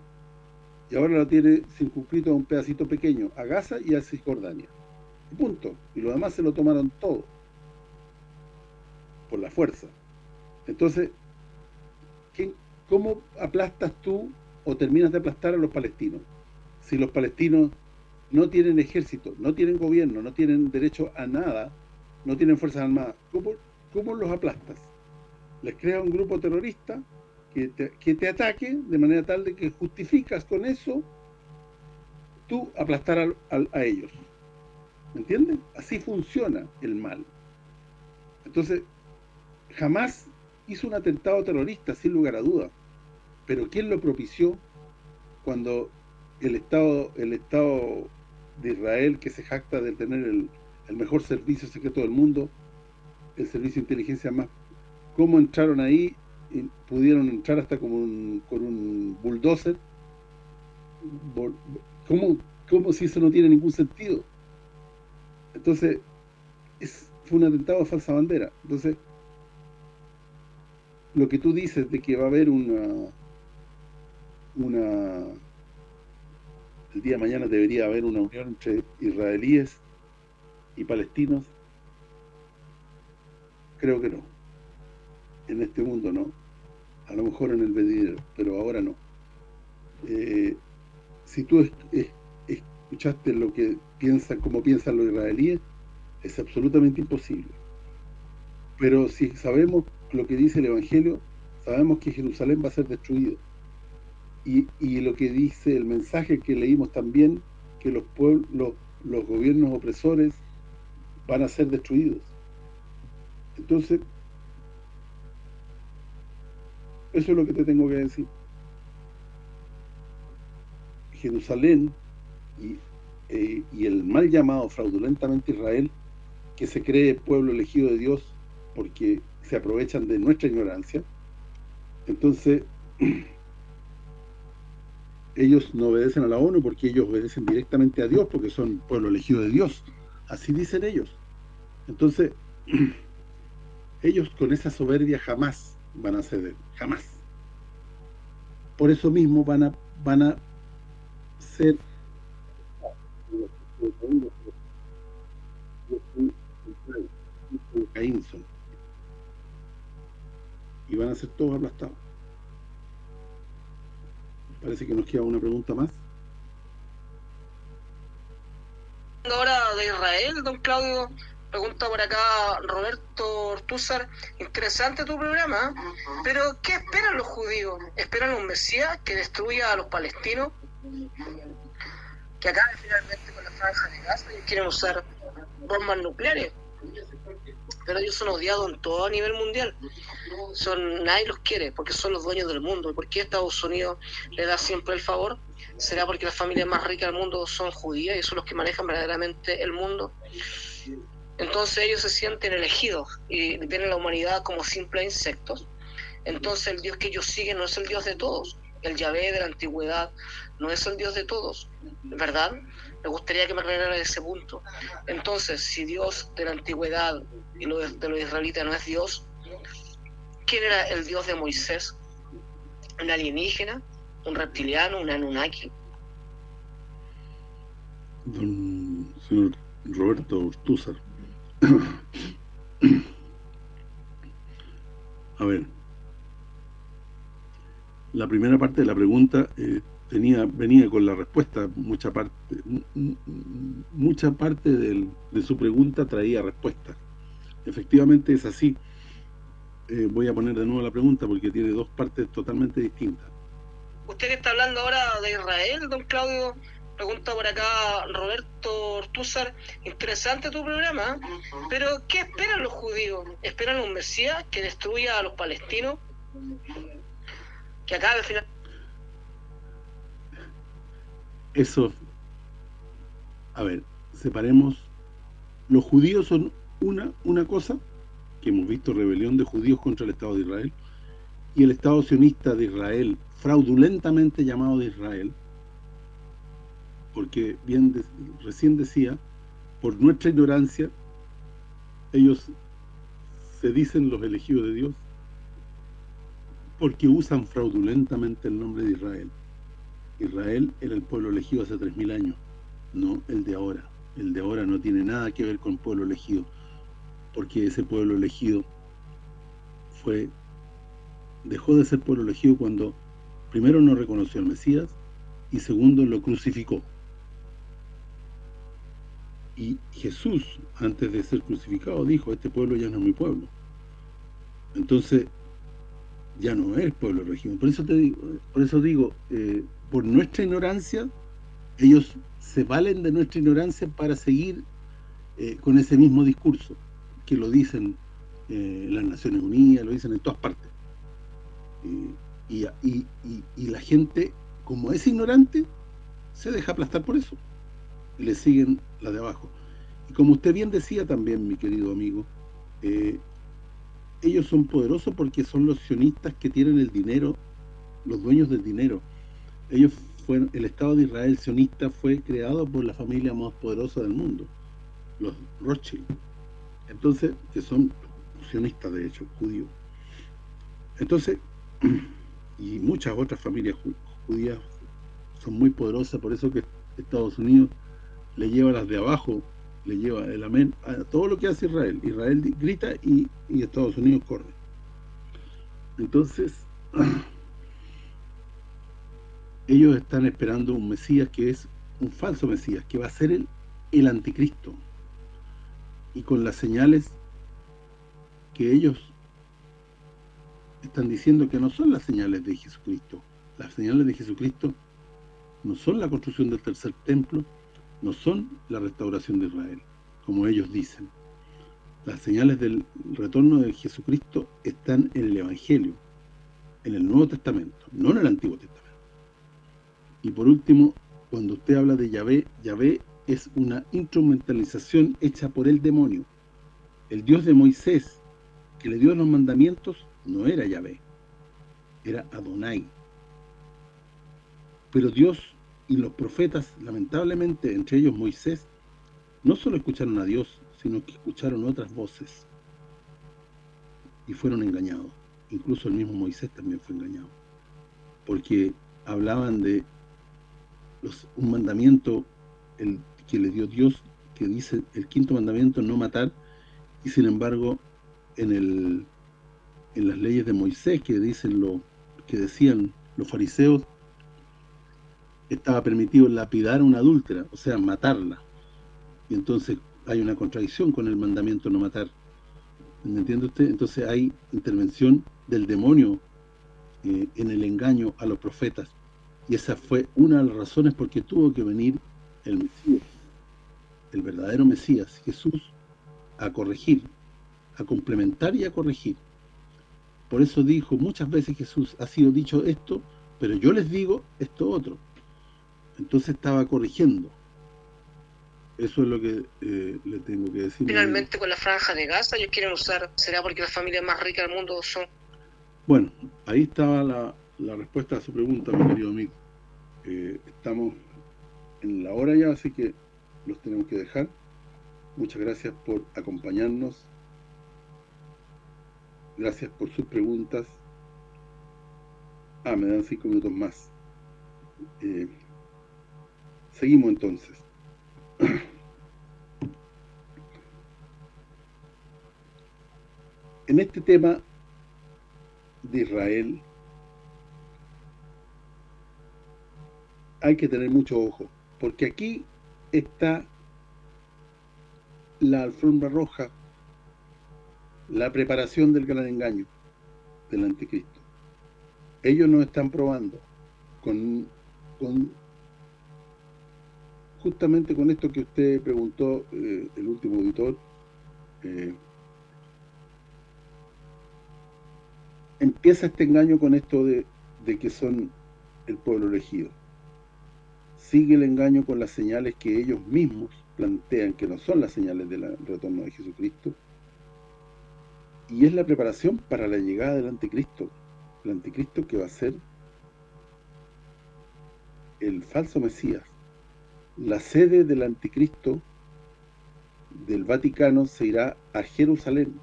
y ahora lo tiene circunscrito a un pedacito pequeño, a Gaza y a Cisjordania. Y punto. Y lo demás se lo tomaron todo. Por la fuerza. Entonces, ¿cómo aplastas tú o terminas de aplastar a los palestinos? Si los palestinos no tienen ejército, no tienen gobierno, no tienen derecho a nada, no tienen fuerzas armadas, ¿cómo, cómo los aplastas? Les crea un grupo terrorista que te, ataque de manera tal de que justificas con eso tú aplastar a, ellos. ¿Me entiendes? Así funciona el mal. Entonces, jamás hizo un atentado terrorista, sin lugar a duda. Pero ¿quién lo propició cuando el Estado el Estado de Israel, que se jacta de tener el, el mejor servicio secreto del mundo, el servicio de inteligencia más, cómo entraron ahí pudieron entrar hasta como con un bulldozer ¿Cómo, si eso no tiene ningún sentido? Entonces, es, fue un atentado a falsa bandera. Entonces, lo que tú dices de que va a haber una una el día de mañana debería haber una unión entre israelíes y palestinos creo que no en este mundo no a lo mejor en el venidero pero ahora no. Eh, si tú escuchaste lo que piensan como piensan los israelíes es absolutamente imposible. Pero si sabemos lo que dice el Evangelio sabemos que Jerusalén va a ser destruido y, y lo que dice el mensaje que leímos también que los pueblos los gobiernos opresores van a ser destruidos. Entonces eso es lo que te tengo que decir. Jerusalén y, eh, y el mal llamado fraudulentamente Israel que se cree pueblo elegido de Dios porque se aprovechan de nuestra ignorancia entonces ellos no obedecen a la ONU porque ellos obedecen directamente a Dios porque son pueblo elegido de Dios. Así dicen ellos. Entonces ellos con esa soberbia jamás van a ceder jamás. Por eso mismo van a van a ser y van a ser todos aplastados. Parece que nos queda una pregunta más. Ahora de Israel, don Claudio pregunta por acá Roberto Ortúzar interesante tu programa pero ¿qué esperan los judíos? ¿esperan un Mesías que destruya a los palestinos? que acabe finalmente con la franja de Gaza y quieren usar bombas nucleares pero ellos son odiados en todo a nivel mundial. Son Nadie los quiere porque son los dueños del mundo. ¿Y por qué Estados Unidos le da siempre el favor? ¿Será porque las familias más ricas del mundo son judías y son los que manejan verdaderamente el mundo? Entonces ellos se sienten elegidos y ven a la humanidad como simples insectos. Entonces el Dios que ellos siguen no es el Dios de todos. El Yahvé de la antigüedad no es el Dios de todos, ¿verdad? Me gustaría que me aclarara ese punto. Entonces, si Dios de la antigüedad y lo de, los israelitas no es Dios, ¿quién era el Dios de Moisés? ¿Un alienígena? ¿Un reptiliano? ¿Un Anunnaki? Don Roberto. A ver, la primera parte de la pregunta eh, venía con la respuesta. Mucha parte mucha parte de su pregunta traía respuesta efectivamente es así. Eh, voy a poner de nuevo la pregunta porque tiene dos partes totalmente distintas. Usted está hablando ahora de Israel don Claudio pregunta por acá Roberto Ortúzar. Interesante tu programa pero ¿qué esperan los judíos? ¿esperan un Mesías que destruya a los palestinos? que acabe finalmente eso a ver, separemos. Los judíos son una una cosa que hemos visto rebelión de judíos contra el Estado de Israel y el Estado sionista de Israel fraudulentamente llamado de Israel porque bien recién decía por nuestra ignorancia ellos se dicen los elegidos de Dios porque usan fraudulentamente el nombre de Israel Israel era el pueblo elegido hace 3.000 años, no el de ahora. El de ahora no tiene nada que ver con pueblo elegido, porque ese pueblo elegido fue dejó de ser pueblo elegido cuando primero no reconoció al Mesías y segundo lo crucificó. Y Jesús, antes de ser crucificado, dijo, este pueblo ya no es mi pueblo. Entonces, ya no es pueblo elegido. Por eso te digo, por eso digo, eh, por nuestra ignorancia, ellos se valen de nuestra ignorancia para seguir eh, con ese mismo discurso, que lo dicen eh, las Naciones Unidas, lo dicen en todas partes. Y, la gente, como es ignorante, se deja aplastar por eso. Le siguen la de abajo. Y como usted bien decía también, mi querido amigo, eh, ellos son poderosos porque son los sionistas que tienen el dinero, los dueños del dinero ellos fueron el Estado de Israel sionista fue creado por la familia más poderosa del mundo, los Rothschild. Entonces, que son sionistas de hecho, judíos. Entonces, y muchas otras familias judías son muy poderosas, por eso que Estados Unidos le lleva las de abajo, le lleva el amén a todo lo que hace Israel. Israel grita y, y Estados Unidos corre. Entonces, ellos están esperando un Mesías que es un falso Mesías, que va a ser el, el anticristo. Y con las señales que ellos están diciendo que no son las señales de Jesucristo. Las señales de Jesucristo no son la construcción del tercer templo, no son la restauración de Israel, como ellos dicen. Las señales del retorno de Jesucristo están en el Evangelio, en el Nuevo Testamento, no en el Antiguo Testamento. Y por último, cuando usted habla de Yahvé, Yahvé es una instrumentalización hecha por el demonio. El Dios de Moisés, que le dio los mandamientos, no era Yahvé, era Adonai. Pero Dios y los profetas, lamentablemente, entre ellos Moisés, no solo escucharon a Dios, sino que escucharon otras voces y fueron engañados. Incluso el mismo Moisés también fue engañado. Porque hablaban de un mandamiento el que le dio Dios, que dice el quinto mandamiento, no matar, y sin embargo, en el en las leyes de Moisés que dicen lo que decían los fariseos, estaba permitido lapidar a una adúltera, o sea, matarla. Y entonces hay una contradicción con el mandamiento no matar. ¿Me entiende usted? Entonces hay intervención del demonio eh, en el engaño a los profetas. Y esa fue una de las razones por qué tuvo que venir el Mesías, el verdadero Mesías, Jesús, a corregir, a complementar y a corregir. Por eso dijo muchas veces Jesús, ha sido dicho esto, pero yo les digo esto otro. Entonces estaba corrigiendo. Eso es lo que eh, le tengo que decir. Finalmente con la franja de Gaza ellos quieren usar, ¿será porque las familias más ricas del mundo son? Bueno, ahí estaba la, la respuesta a su pregunta, mi querido amigo. Eh, estamos en la hora ya, así que los tenemos que dejar. Muchas gracias por acompañarnos. Gracias por sus preguntas. Ah, me dan cinco minutos más. Eh, seguimos entonces. En este tema de Israel hay que tener mucho ojo, porque aquí está la alfombra roja, la preparación del gran engaño del anticristo. Ellos nos están probando con, con justamente con esto que usted preguntó, eh, el último auditor, eh, empieza este engaño con esto de, de que son el pueblo elegido. Sigue el engaño con las señales que ellos mismos plantean que no son las señales del retorno de Jesucristo. Y es la preparación para la llegada del anticristo el anticristo que va a ser el falso Mesías la sede del anticristo del Vaticano se irá a Jerusalén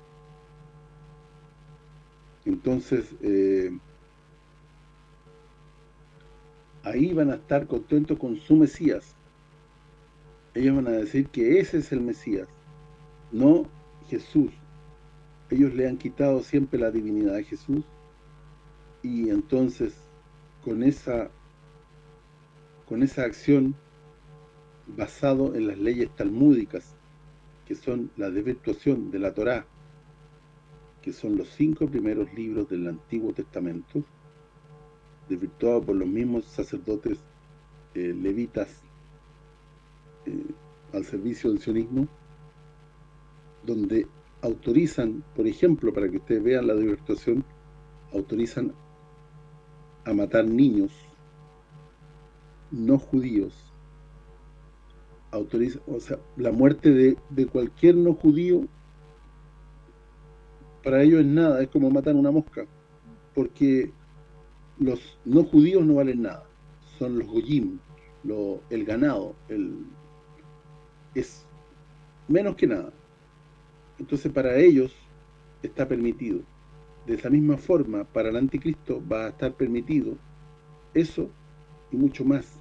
entonces eh, ahí van a estar contentos con su Mesías. Ellos van a decir que ese es el Mesías, no Jesús. Ellos le han quitado siempre la divinidad a Jesús y entonces con esa con esa acción basado en las leyes talmúdicas que son la desvirtuación de la Torá que son los cinco primeros libros del Antiguo Testamento desvirtuado por los mismos sacerdotes eh, levitas eh, al servicio del sionismo, donde autorizan, por ejemplo, para que ustedes vean la desvirtuación, autorizan a matar niños no judíos. Autoriza, o sea, la muerte de, de cualquier no judío para ellos es nada, es como matar una mosca, porque los no judíos no valen nada, son los goyim, el ganado, el es menos que nada. Entonces para ellos está permitido. de esa misma forma para el anticristo va a estar permitido eso y mucho más.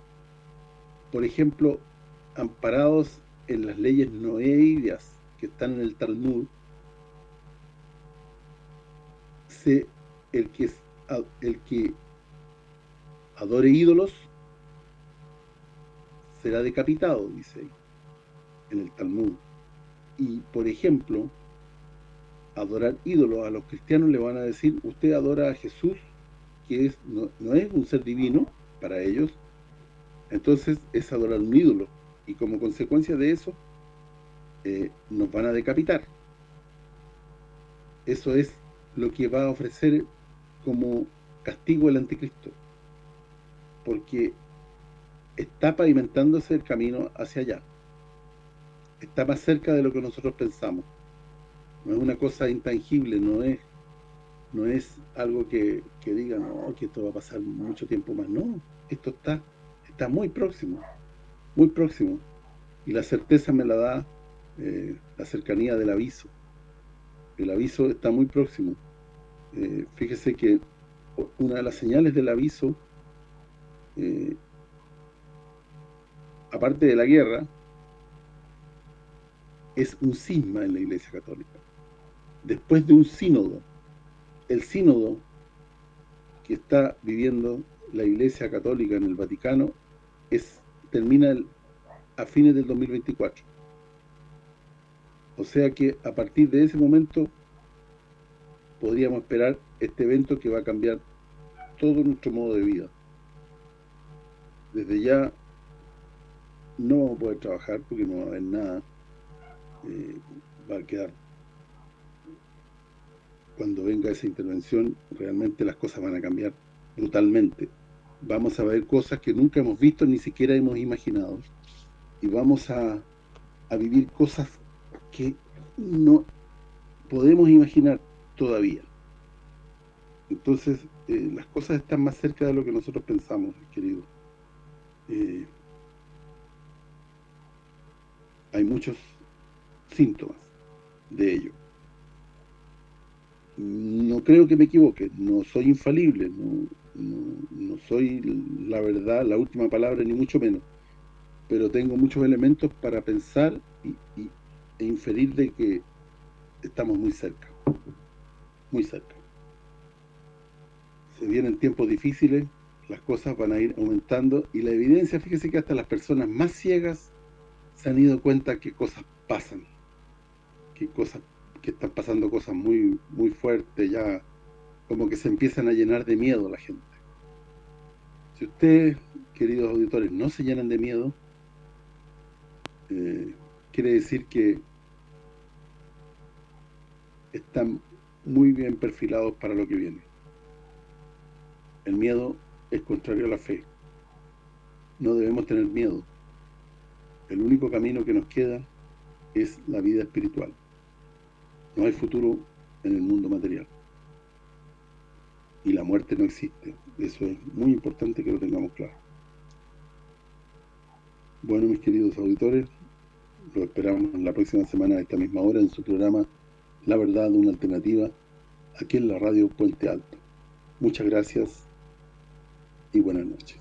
Por ejemplo, amparados en las leyes noéideas que están en el Talmud, se, el que el que adore ídolos será decapitado, dice en el Talmud. Y, por ejemplo, adorar ídolos, a los cristianos le van a decir, usted adora a Jesús, que es no, es un ser divino para ellos, entonces es adorar un ídolo. Y como consecuencia de eso, eh, nos van a decapitar. Eso es lo que va a ofrecer como castigo el anticristo. Porque está pavimentándose el camino hacia allá. Está más cerca de lo que nosotros pensamos no es una cosa intangible, no es no es algo que, que diga, no, que esto va a pasar mucho tiempo más, no, esto está está muy próximo, muy próximo, y la certeza me la da eh, la cercanía del aviso, el aviso está muy próximo, eh, fíjese que una de las señales del aviso, eh, aparte de la guerra, es un cisma en la Iglesia Católica después de un sínodo. El sínodo que está viviendo la Iglesia Católica en el Vaticano es termina a fines del 2024. O sea que a partir de ese momento podríamos esperar este evento que va a cambiar todo nuestro modo de vida. Desde ya no vamos a poder trabajar porque no va a haber nada. Eh, va a quedar cuando venga esa intervención, realmente las cosas van a cambiar brutalmente. Vamos a ver cosas que nunca hemos visto, ni siquiera hemos imaginado. Y vamos a, vivir cosas que no podemos imaginar todavía. Entonces, eh, las cosas están más cerca de lo que nosotros pensamos, querido. Eh, hay muchos síntomas de ello no creo que me equivoque, no soy infalible, no, no, soy la verdad, la última palabra, ni mucho menos. Pero tengo muchos elementos para pensar y, e inferir de que estamos muy cerca, muy cerca. Se vienen tiempos difíciles, las cosas van a ir aumentando y la evidencia, fíjese que hasta las personas más ciegas se han ido cuenta que cosas pasan, que cosas que están pasando cosas muy muy fuertes ya, como que se empiezan a llenar de miedo la gente. Si ustedes, queridos auditores, no se llenan de miedo, eh, quiere decir que están muy bien perfilados para lo que viene. El miedo es contrario a la fe. No debemos tener miedo. El único camino que nos queda es la vida espiritual. No hay futuro en el mundo material. Y la muerte no existe. Eso es muy importante que lo tengamos claro. Bueno, mis queridos auditores, lo esperamos la próxima semana a esta misma hora en su programa La Verdad, una alternativa, aquí en la radio Puente Alto. Muchas gracias y buenas noches.